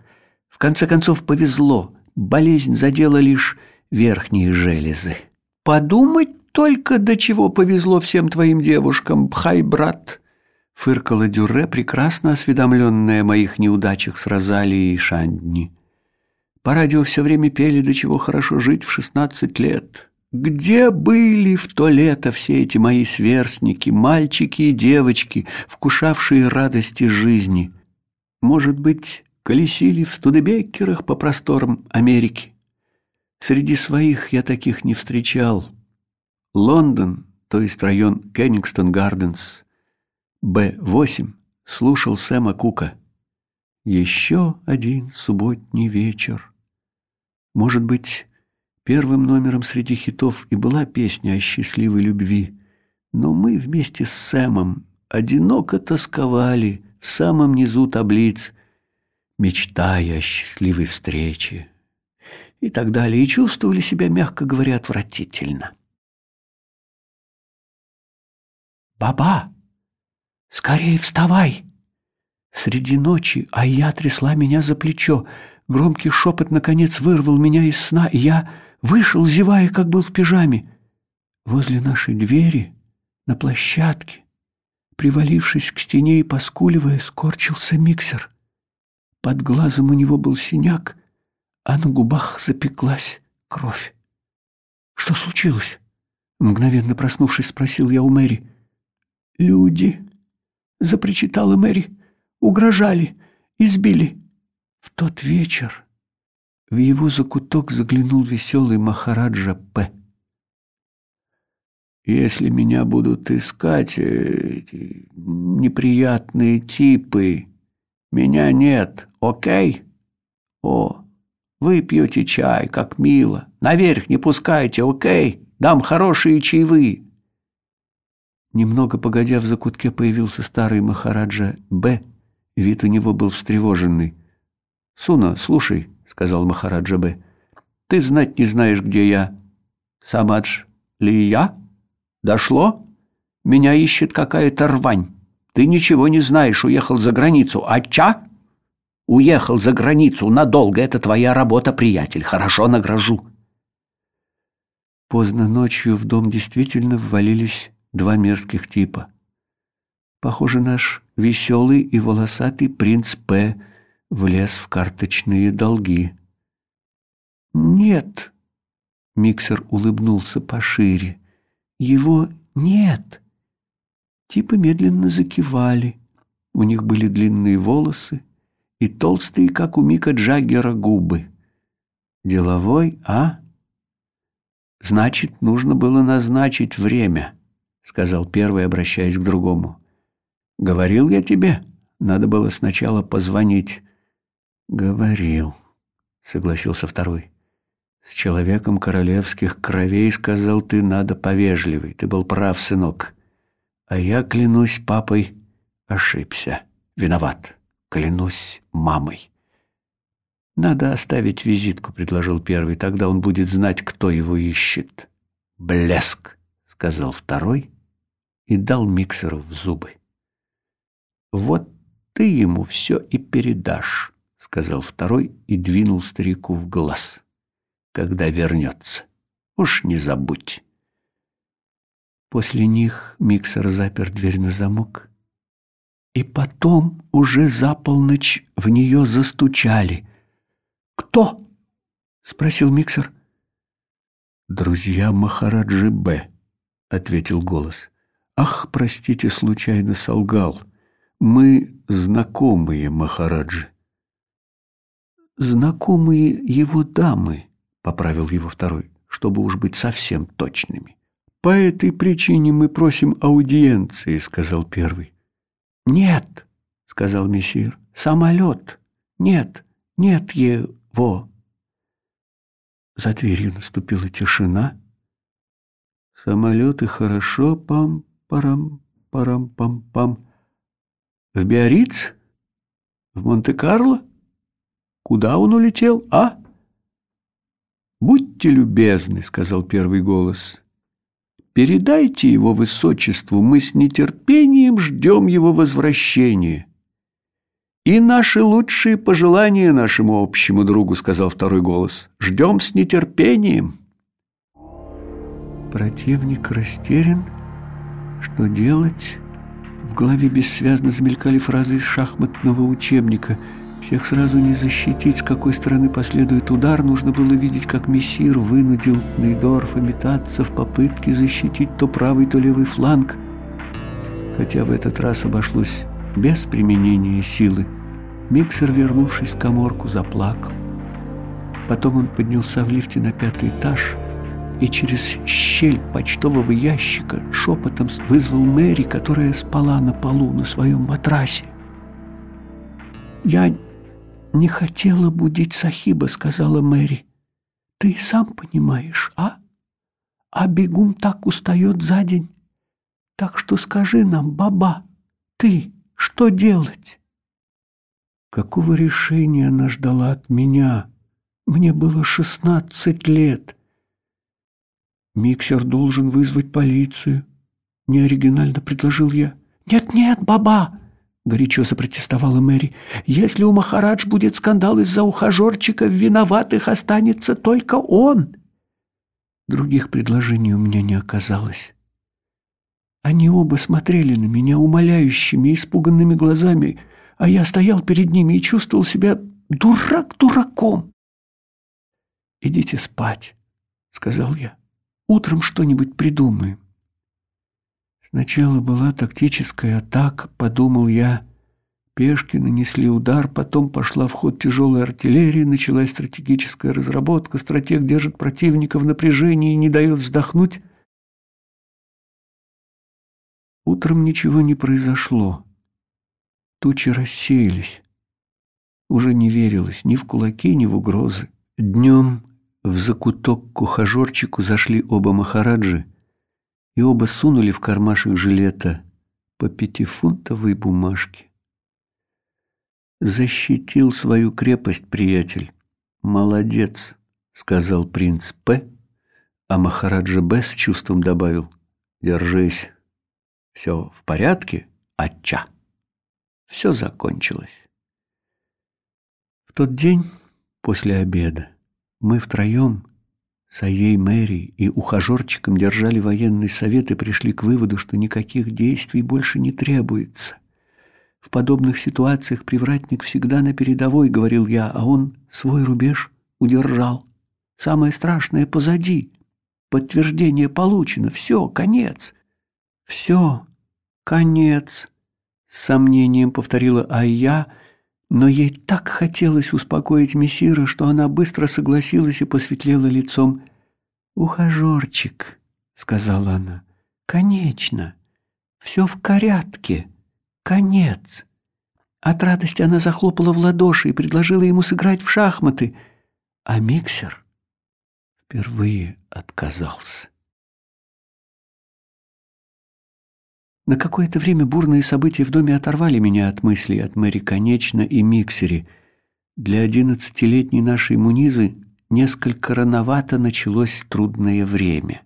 В конце концов повезло, болезнь задела лишь верхние железы. Подумать только до чего повезло всем твоим девушкам, пхай, брат!» Фыркала Дюре, прекрасно осведомленная о моих неудачах с Розалией и Шандни. По радио все время пели, до чего хорошо жить в шестнадцать лет. Где были в то лето все эти мои сверстники, мальчики и девочки, вкушавшие радости жизни? Может быть, колесили в студебеккерах по просторам Америки? Среди своих я таких не встречал. Лондон, то есть район Кеннингстон-Гарденс, Б-8, слушал Сэма Кука. Еще один субботний вечер. Может быть, первым номером среди хитов и была песня о счастливой любви, но мы вместе с Сэмом одиноко тосковали в самом низу таблиц, мечтая о счастливой встрече и так далее, и чувствовали себя, мягко говоря, отвратительно. «Баба! Скорее вставай!» Среди ночи а я трясла меня за плечо. Громкий шепот, наконец, вырвал меня из сна, и я вышел, зевая, как был в пижаме. Возле нашей двери, на площадке, привалившись к стене и поскуливая, скорчился миксер. Под глазом у него был синяк, а на губах запеклась кровь. «Что случилось?» Мгновенно проснувшись, спросил я у Мэри. «Люди», — запричитала Мэри, — «угрожали, избили». В тот вечер в его закуток заглянул веселый Махараджа П. «Если меня будут искать эти неприятные типы, меня нет, окей? О, вы пьете чай, как мило. Наверх не пускайте, окей? Дам хорошие чаевые». Немного погодя в закутке появился старый Махараджа Б. Вид у него был встревоженный. «Суна, слушай», — сказал Махараджа Б. «Ты знать не знаешь, где я. Самадж ли я? Дошло? Меня ищет какая-то рвань. Ты ничего не знаешь, уехал за границу. А ча? Уехал за границу надолго. Это твоя работа, приятель. Хорошо награжу». Поздно ночью в дом действительно ввалились два мерзких типа. Похоже, наш веселый и волосатый принц П. влез в карточные долги. «Нет», — миксер улыбнулся пошире, — «его нет». Типы медленно закивали. У них были длинные волосы и толстые, как у Мика Джаггера, губы. «Деловой, а?» Значит, нужно было назначить время, сказал первый, обращаясь к другому. Говорил я тебе, надо было сначала позвонить. Говорил, согласился второй. С человеком королевских кровей сказал ты, надо повежливый. Ты был прав, сынок. А я клянусь папой, ошибся. Виноват. Клянусь мамой. «Надо оставить визитку», — предложил первый. «Тогда он будет знать, кто его ищет». «Блеск», — сказал второй и дал миксеру в зубы. «Вот ты ему все и передашь», — сказал второй и двинул старику в глаз. «Когда вернется. Уж не забудь». После них миксер запер дверь на замок. И потом уже за полночь в нее застучали — «Кто?» — спросил миксер. «Друзья Махараджи Б», — ответил голос. «Ах, простите, случайно солгал. Мы знакомые Махараджи». «Знакомые его дамы», — поправил его второй, чтобы уж быть совсем точными. «По этой причине мы просим аудиенции», — сказал первый. «Нет», — сказал мессир, — «самолет. Нет, нет его». Во!» За дверью наступила тишина. Самолеты хорошо, пам-парам, парам-пам-пам. В Биарриц? В Монте-Карло? Куда он улетел, а? «Будьте любезны», — сказал первый голос. «Передайте его высочеству, мы с нетерпением ждем его возвращения». «И наши лучшие пожелания нашему общему другу», — сказал второй голос. «Ждем с нетерпением». Противник растерян. Что делать? В голове бессвязно замелькали фразы из шахматного учебника. Всех сразу не защитить, с какой стороны последует удар. Нужно было видеть, как мессир вынудил Нейдорфа метаться в попытке защитить то правый, то левый фланг. Хотя в этот раз обошлось без применения силы. Миксер, вернувшись в коморку, заплакал. Потом он поднялся в лифте на пятый этаж и через щель почтового ящика шепотом вызвал Мэри, которая спала на полу на своем матрасе. «Я не хотела будить Сахиба», — сказала Мэри. «Ты сам понимаешь, а? А бегум так устает за день. Так что скажи нам, баба, ты что делать?» Какого решения она ждала от меня? Мне было шестнадцать лет. Миксер должен вызвать полицию. Неоригинально предложил я. «Нет-нет, баба!» — горячо запротестовала Мэри. «Если у Махарадж будет скандал из-за ухажерчика, виноватых останется только он!» Других предложений у меня не оказалось. Они оба смотрели на меня умоляющими, испуганными глазами — а я стоял перед ними и чувствовал себя дурак дураком. «Идите спать», — сказал я. «Утром что-нибудь придумаем». Сначала была тактическая атака, подумал я. Пешки нанесли удар, потом пошла в ход тяжелая артиллерия, началась стратегическая разработка, стратег держит противника в напряжении и не дает вздохнуть. Утром ничего не произошло. Тучи рассеялись. Уже не верилось ни в кулаки, ни в угрозы. Днем в закуток к ухажерчику зашли оба махараджи и оба сунули в кармашек жилета по пятифунтовой бумажке. Защитил свою крепость, приятель. Молодец, сказал принц П, а Махараджа Б с чувством добавил: Держись. Все в порядке, Ача. Все закончилось. В тот день после обеда мы втроем Саей Мэри и ухажерчиком держали военный совет и пришли к выводу, что никаких действий больше не требуется. В подобных ситуациях привратник всегда на передовой, говорил я, а он свой рубеж удержал. Самое страшное позади. Подтверждение получено. Все, конец. Все, конец. С сомнением повторила Айя, но ей так хотелось успокоить мессира, что она быстро согласилась и посветлела лицом. «Ухажерчик», — сказала она, — «конечно, все в порядке, конец». От радости она захлопала в ладоши и предложила ему сыграть в шахматы, а миксер впервые отказался. На какое-то время бурные события в доме оторвали меня от мыслей от Мэри Конечно и Миксери. Для одиннадцатилетней нашей Мунизы несколько рановато началось трудное время.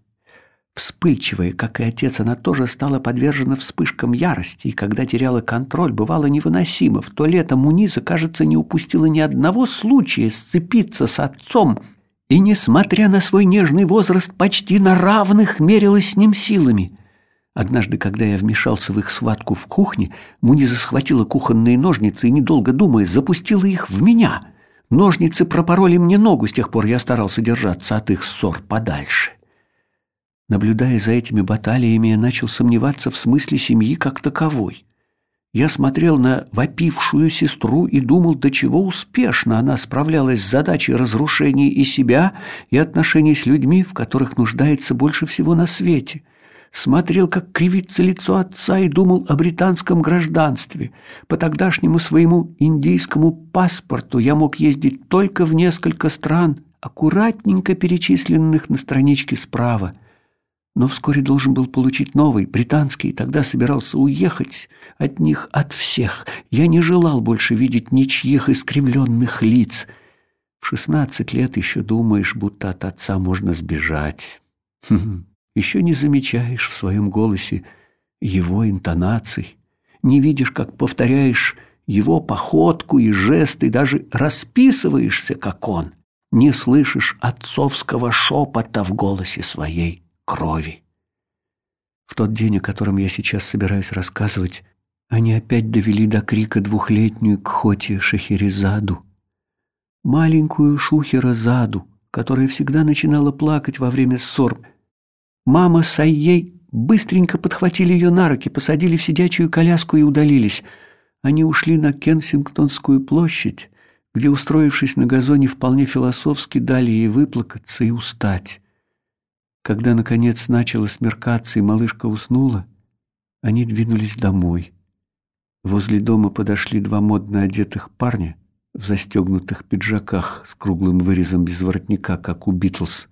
Вспыльчивая, как и отец, она тоже стала подвержена вспышкам ярости, и когда теряла контроль, бывало невыносимо. В то лето Муниза, кажется, не упустила ни одного случая сцепиться с отцом, и, несмотря на свой нежный возраст, почти на равных мерилась с ним силами – Однажды, когда я вмешался в их схватку в кухне, Муниза схватила кухонные ножницы и, недолго думая, запустила их в меня. Ножницы пропороли мне ногу, с тех пор я старался держаться от их ссор подальше. Наблюдая за этими баталиями, я начал сомневаться в смысле семьи как таковой. Я смотрел на вопившую сестру и думал, до чего успешно она справлялась с задачей разрушения и себя, и отношений с людьми, в которых нуждается больше всего на свете — смотрел, как кривится лицо отца и думал о британском гражданстве. По тогдашнему своему индийскому паспорту я мог ездить только в несколько стран, аккуратненько перечисленных на страничке справа. Но вскоре должен был получить новый, британский, и тогда собирался уехать от них, от всех. Я не желал больше видеть ничьих искривленных лиц. В шестнадцать лет еще думаешь, будто от отца можно сбежать. Еще не замечаешь в своем голосе его интонаций, не видишь, как повторяешь его походку и жесты, даже расписываешься, как он, не слышишь отцовского шепота в голосе своей крови. В тот день, о котором я сейчас собираюсь рассказывать, они опять довели до крика двухлетнюю Кхоти Шахерезаду, маленькую Шухерезаду, которая всегда начинала плакать во время ссор, Мама с Айей быстренько подхватили ее на руки, посадили в сидячую коляску и удалились. Они ушли на Кенсингтонскую площадь, где, устроившись на газоне, вполне философски дали ей выплакаться и устать. Когда, наконец, начало смеркаться и малышка уснула, они двинулись домой. Возле дома подошли два модно одетых парня в застегнутых пиджаках с круглым вырезом без воротника, как у Битлз,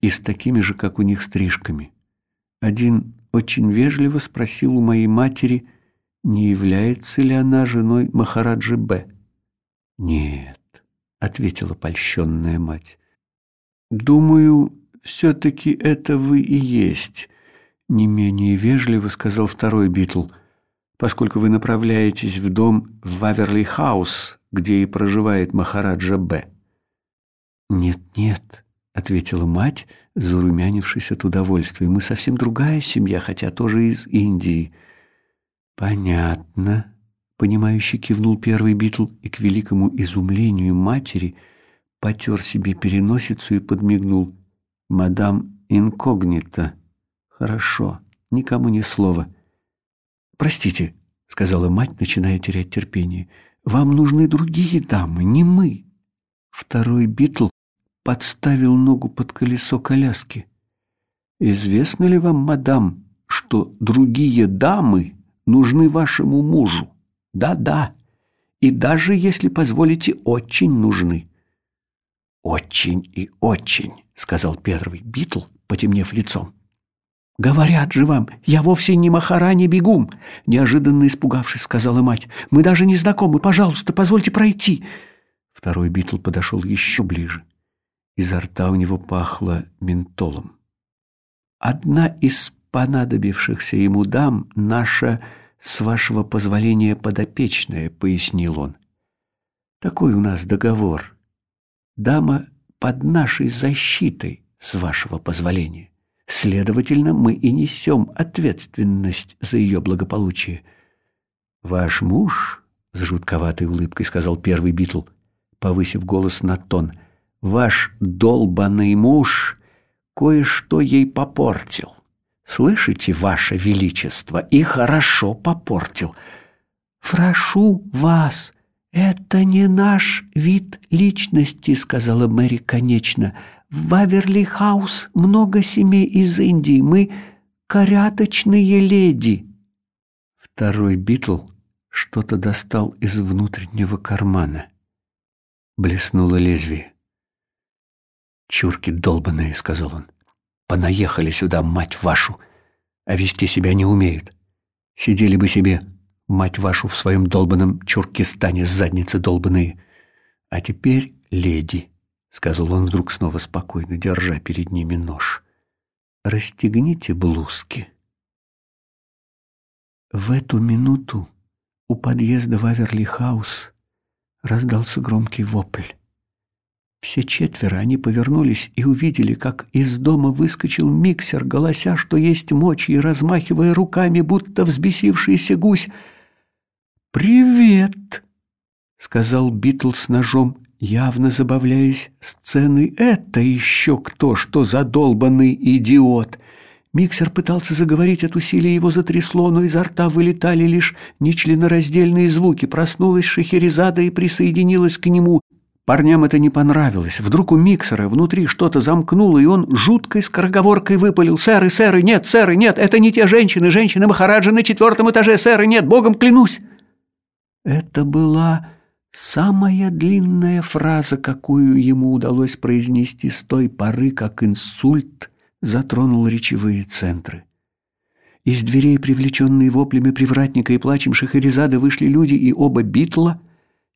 и с такими же, как у них, стрижками. Один очень вежливо спросил у моей матери, не является ли она женой Махараджи Б. «Нет», — ответила польщенная мать. «Думаю, все-таки это вы и есть», — не менее вежливо сказал второй Битл, «поскольку вы направляетесь в дом в Ваверли-хаус, где и проживает Махараджа Б». «Нет-нет», ответила мать, зарумянившись от удовольствия. Мы совсем другая семья, хотя тоже из Индии. Понятно, понимающе кивнул первый Битл и к великому изумлению матери потер себе переносицу и подмигнул. Мадам инкогнито. Хорошо, никому ни слова. Простите, сказала мать, начиная терять терпение. Вам нужны другие дамы, не мы. Второй Битл подставил ногу под колесо коляски. «Известно ли вам, мадам, что другие дамы нужны вашему мужу? Да-да, и даже, если позволите, очень нужны». «Очень и очень», — сказал первый Битл, потемнев лицом. «Говорят же вам, я вовсе не Махарани бегум!» Неожиданно испугавшись, сказала мать. «Мы даже не знакомы, пожалуйста, позвольте пройти!» Второй Битл подошел еще ближе. Изо рта у него пахло ментолом. «Одна из понадобившихся ему дам наша, с вашего позволения, подопечная», — пояснил он. «Такой у нас договор. Дама под нашей защитой, с вашего позволения». Следовательно, мы и несем ответственность за ее благополучие. «Ваш муж», — с жутковатой улыбкой сказал первый Битл, повысив голос на тон, «ваш долбанный муж кое-что ей попортил. Слышите, ваше величество, и хорошо попортил. Прошу вас, это не наш вид личности», — сказала Мэри конечно, — в Ваверли-хаус много семей из Индии. Мы порядочные леди». Второй Битл что-то достал из внутреннего кармана. Блеснуло лезвие. «Чурки долбаные», — сказал он. «Понаехали сюда, мать вашу, а вести себя не умеют. Сидели бы себе, мать вашу, в своем долбанном Чуркистане с задницы долбаные. А теперь леди». — сказал он вдруг снова спокойно, держа перед ними нож. «Расстегните блузки». В эту минуту у подъезда Ваверли-хаус раздался громкий вопль. Все четверо они повернулись и увидели, как из дома выскочил миксер, голося, что есть мочи, и размахивая руками, будто взбесившийся гусь. «Привет!» — сказал Битл с ножом явно забавляясь сценой. «Это еще кто, что за долбаный идиот!» Миксер пытался заговорить от усилия, его затрясло, но изо рта вылетали лишь нечленораздельные звуки. Проснулась Шахерезада и присоединилась к нему. Парням это не понравилось. Вдруг у Миксера внутри что-то замкнуло, и он жуткой скороговоркой выпалил. «Сэры, сэры, нет, сэры, нет, это не те женщины, женщины Махараджи на четвертом этаже, сэры, нет, богом клянусь!» Это была Самая длинная фраза, какую ему удалось произнести с той поры, как инсульт затронул речевые центры. Из дверей, привлеченные воплями привратника и плачем Шахерезады, вышли люди, и оба Битла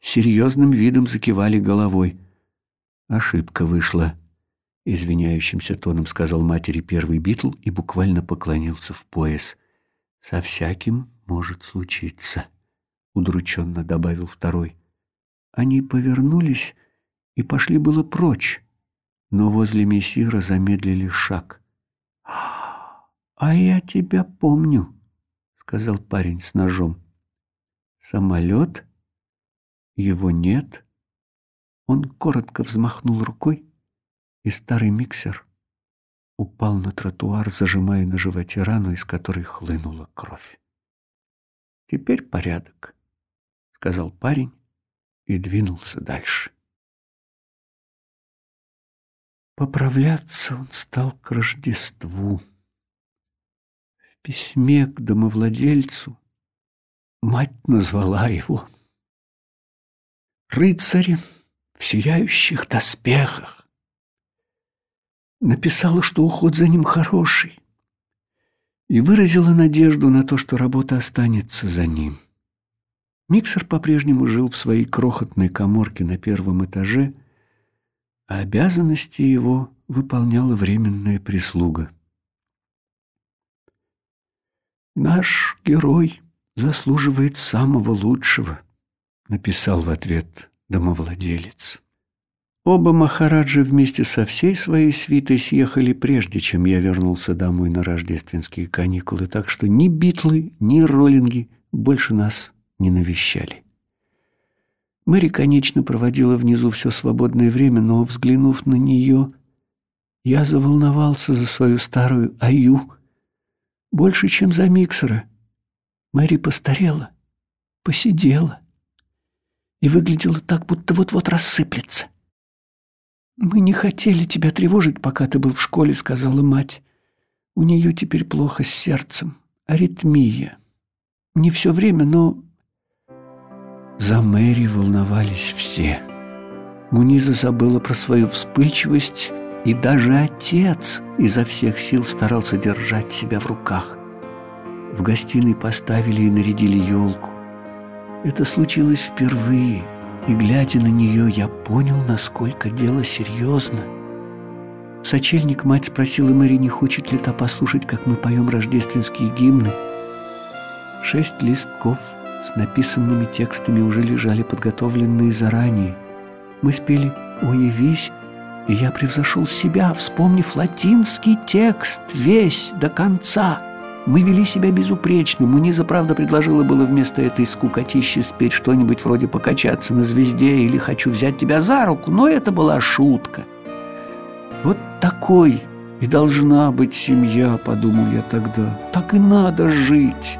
серьезным видом закивали головой. «Ошибка вышла», — извиняющимся тоном сказал матери первый Битл и буквально поклонился в пояс. «Со всяким может случиться», — удрученно добавил второй. Они повернулись и пошли было прочь, но возле мессира замедлили шаг. «А я тебя помню», — сказал парень с ножом. «Самолет? Его нет». Он коротко взмахнул рукой, и старый миксер упал на тротуар, зажимая на животе рану, из которой хлынула кровь. «Теперь порядок», — сказал парень и двинулся дальше. Поправляться он стал к Рождеству. В письме к домовладельцу мать назвала его рыцарем в сияющих доспехах. Написала, что уход за ним хороший, и выразила надежду на то, что работа останется за ним. Миксер по-прежнему жил в своей крохотной коморке на первом этаже, а обязанности его выполняла временная прислуга. «Наш герой заслуживает самого лучшего», — написал в ответ домовладелец. Оба Махараджи вместе со всей своей свитой съехали прежде, чем я вернулся домой на рождественские каникулы, так что ни Битлы, ни Роллинги больше нас не навещали. Мэри, конечно, проводила внизу все свободное время, но, взглянув на нее, я заволновался за свою старую Аю больше, чем за миксера. Мэри постарела, посидела и выглядела так, будто вот-вот рассыплется. «Мы не хотели тебя тревожить, пока ты был в школе», — сказала мать. «У нее теперь плохо с сердцем, аритмия. Не все время, но за Мэри волновались все. Муниза забыла про свою вспыльчивость И даже отец изо всех сил старался держать себя в руках. В гостиной поставили и нарядили елку. Это случилось впервые, и, глядя на нее, я понял, насколько дело серьезно. сочельник мать спросила Мэри, не хочет ли та послушать, как мы поем рождественские гимны. Шесть листков с написанными текстами уже лежали подготовленные заранее. Мы спели «Уявись», и я превзошел себя, вспомнив латинский текст весь до конца. Мы вели себя безупречно. Муниза, правда, предложила было вместо этой скукотищи спеть что-нибудь вроде «покачаться на звезде» или «хочу взять тебя за руку», но это была шутка. Вот такой и должна быть семья, подумал я тогда. Так и надо жить.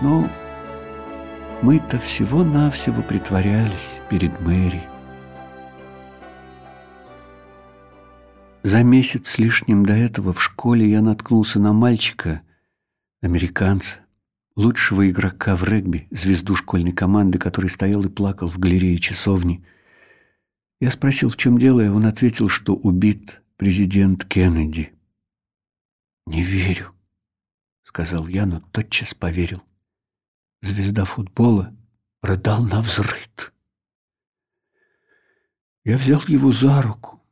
Но мы-то всего-навсего притворялись перед Мэри. За месяц лишним до этого в школе я наткнулся на мальчика, американца, лучшего игрока в регби, звезду школьной команды, который стоял и плакал в галерее часовни. Я спросил, в чем дело, и он ответил, что убит президент Кеннеди. «Не верю», — сказал я, но тотчас поверил. Звезда футбола рыдал на взрыд. Я взял его за руку.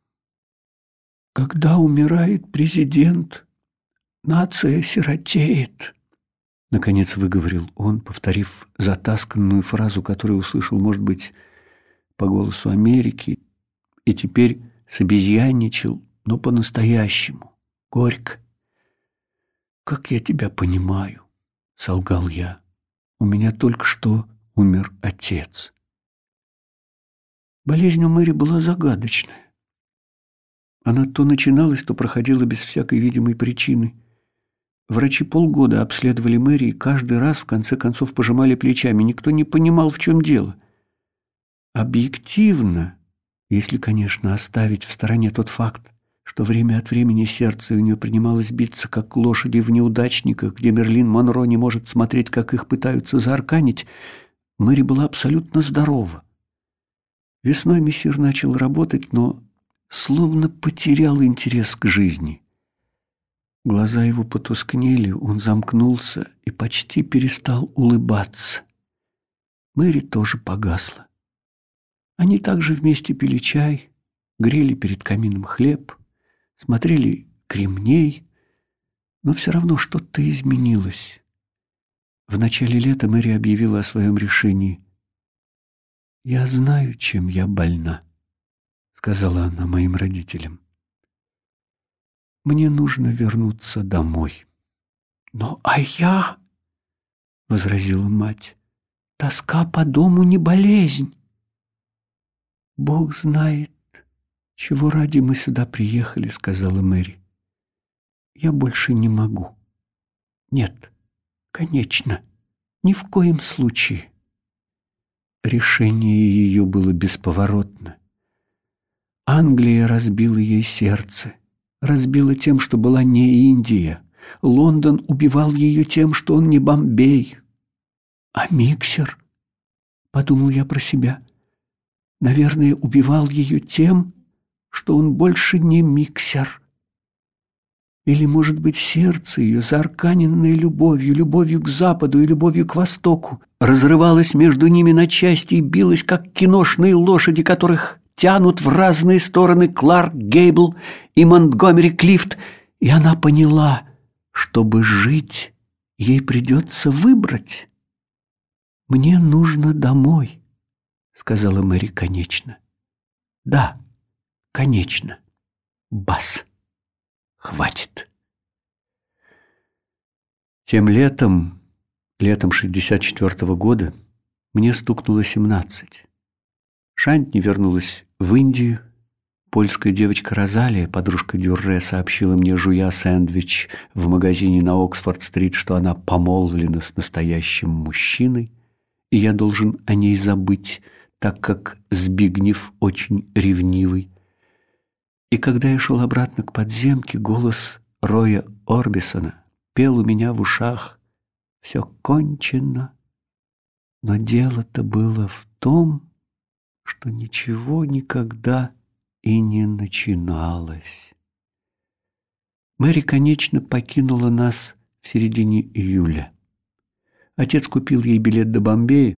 Когда умирает президент, Нация сиротеет. Наконец выговорил он, повторив затасканную фразу, которую услышал, может быть, по голосу Америки, и теперь собезьянничал, но по-настоящему, горько. «Как я тебя понимаю», — солгал я. «У меня только что умер отец». Болезнь у Мэри была загадочная. Она то начиналась, то проходила без всякой видимой причины. Врачи полгода обследовали Мэри и каждый раз в конце концов пожимали плечами. Никто не понимал, в чем дело. Объективно, если, конечно, оставить в стороне тот факт, что время от времени сердце у нее принималось биться, как лошади в неудачниках, где Мерлин Монро не может смотреть, как их пытаются заарканить, Мэри была абсолютно здорова. Весной мессир начал работать, но словно потерял интерес к жизни. Глаза его потускнели, он замкнулся и почти перестал улыбаться. Мэри тоже погасла. Они также вместе пили чай, грели перед камином хлеб, смотрели кремней, но все равно что-то изменилось. В начале лета Мэри объявила о своем решении. «Я знаю, чем я больна», — сказала она моим родителям. Мне нужно вернуться домой. Но а я, — возразила мать, — тоска по дому не болезнь. Бог знает, чего ради мы сюда приехали, — сказала Мэри. Я больше не могу. Нет, конечно, ни в коем случае. Решение ее было бесповоротно. Англия разбила ей сердце разбила тем, что была не Индия. Лондон убивал ее тем, что он не Бомбей. А миксер, подумал я про себя, наверное, убивал ее тем, что он больше не миксер. Или, может быть, сердце ее, заарканенное любовью, любовью к западу и любовью к востоку, разрывалось между ними на части и билось, как киношные лошади, которых тянут в разные стороны Кларк Гейбл и Монтгомери Клифт, и она поняла, чтобы жить, ей придется выбрать. «Мне нужно домой», — сказала Мэри конечно. «Да, конечно. Бас. Хватит». Тем летом, летом 64 -го года, мне стукнуло семнадцать. Шантни вернулась в Индию. Польская девочка Розалия, подружка Дюрре, сообщила мне, жуя сэндвич в магазине на Оксфорд-стрит, что она помолвлена с настоящим мужчиной, и я должен о ней забыть, так как Збигнев очень ревнивый. И когда я шел обратно к подземке, голос Роя Орбисона пел у меня в ушах «Все кончено». Но дело-то было в том, что ничего никогда и не начиналось. Мэри, конечно, покинула нас в середине июля. Отец купил ей билет до Бомбея,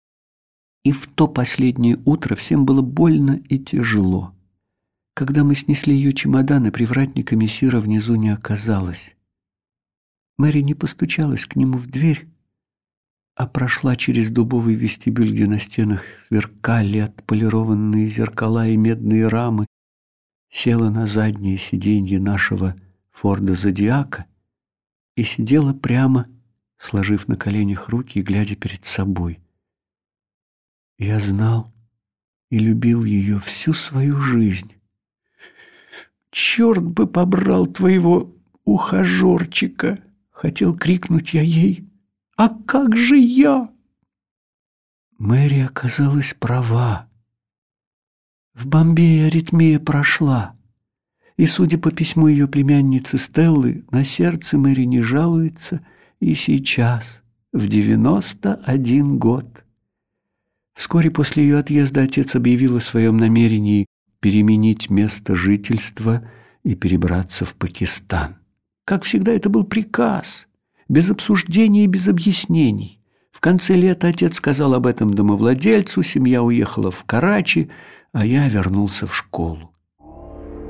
и в то последнее утро всем было больно и тяжело. Когда мы снесли ее чемоданы, привратника мессира внизу не оказалось. Мэри не постучалась к нему в дверь, а прошла через дубовый вестибюль, где на стенах сверкали отполированные зеркала и медные рамы, села на заднее сиденье нашего Форда Зодиака и сидела прямо, сложив на коленях руки и глядя перед собой. Я знал и любил ее всю свою жизнь. «Черт бы побрал твоего ухажерчика!» — хотел крикнуть я ей. «А как же я?» Мэри оказалась права. В Бомбее аритмия прошла, и, судя по письму ее племянницы Стеллы, на сердце Мэри не жалуется и сейчас, в девяносто один год. Вскоре после ее отъезда отец объявил о своем намерении переменить место жительства и перебраться в Пакистан. Как всегда, это был приказ, без обсуждений и без объяснений. В конце лета отец сказал об этом домовладельцу, семья уехала в Карачи, а я вернулся в школу.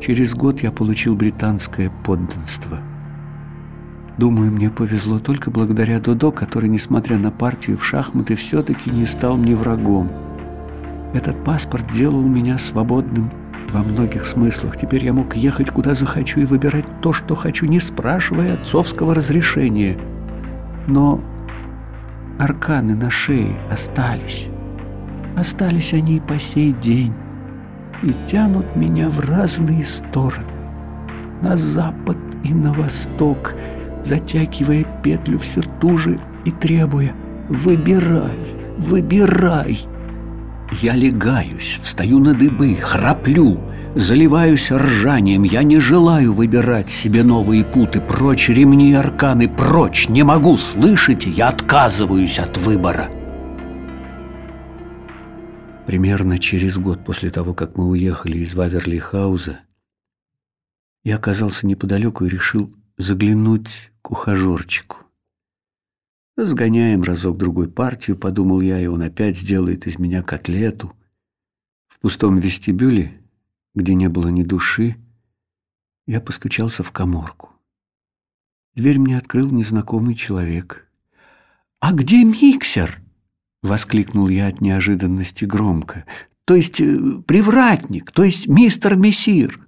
Через год я получил британское подданство. Думаю, мне повезло только благодаря Додо, который, несмотря на партию в шахматы, все-таки не стал мне врагом. Этот паспорт делал меня свободным во многих смыслах. Теперь я мог ехать куда захочу и выбирать то, что хочу, не спрашивая отцовского разрешения. Но арканы на шее остались. Остались они и по сей день и тянут меня в разные стороны. На запад и на восток, затягивая петлю все туже и требуя «Выбирай, выбирай!» Я легаюсь, встаю на дыбы, храплю, заливаюсь ржанием. Я не желаю выбирать себе новые путы, прочь ремни и арканы, прочь, не могу, слышите? Я отказываюсь от выбора. Примерно через год после того, как мы уехали из Ваверли-хауза, я оказался неподалеку и решил заглянуть к ухажерчику. Сгоняем разок-другой партию, подумал я, и он опять сделает из меня котлету. В пустом вестибюле, где не было ни души, я постучался в коморку. Дверь мне открыл незнакомый человек. «А где миксер?» — воскликнул я от неожиданности громко. «То есть э, привратник, то есть мистер Мессир».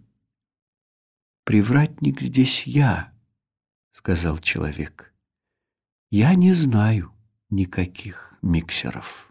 «Привратник здесь я», — сказал человек. Я не знаю никаких миксеров.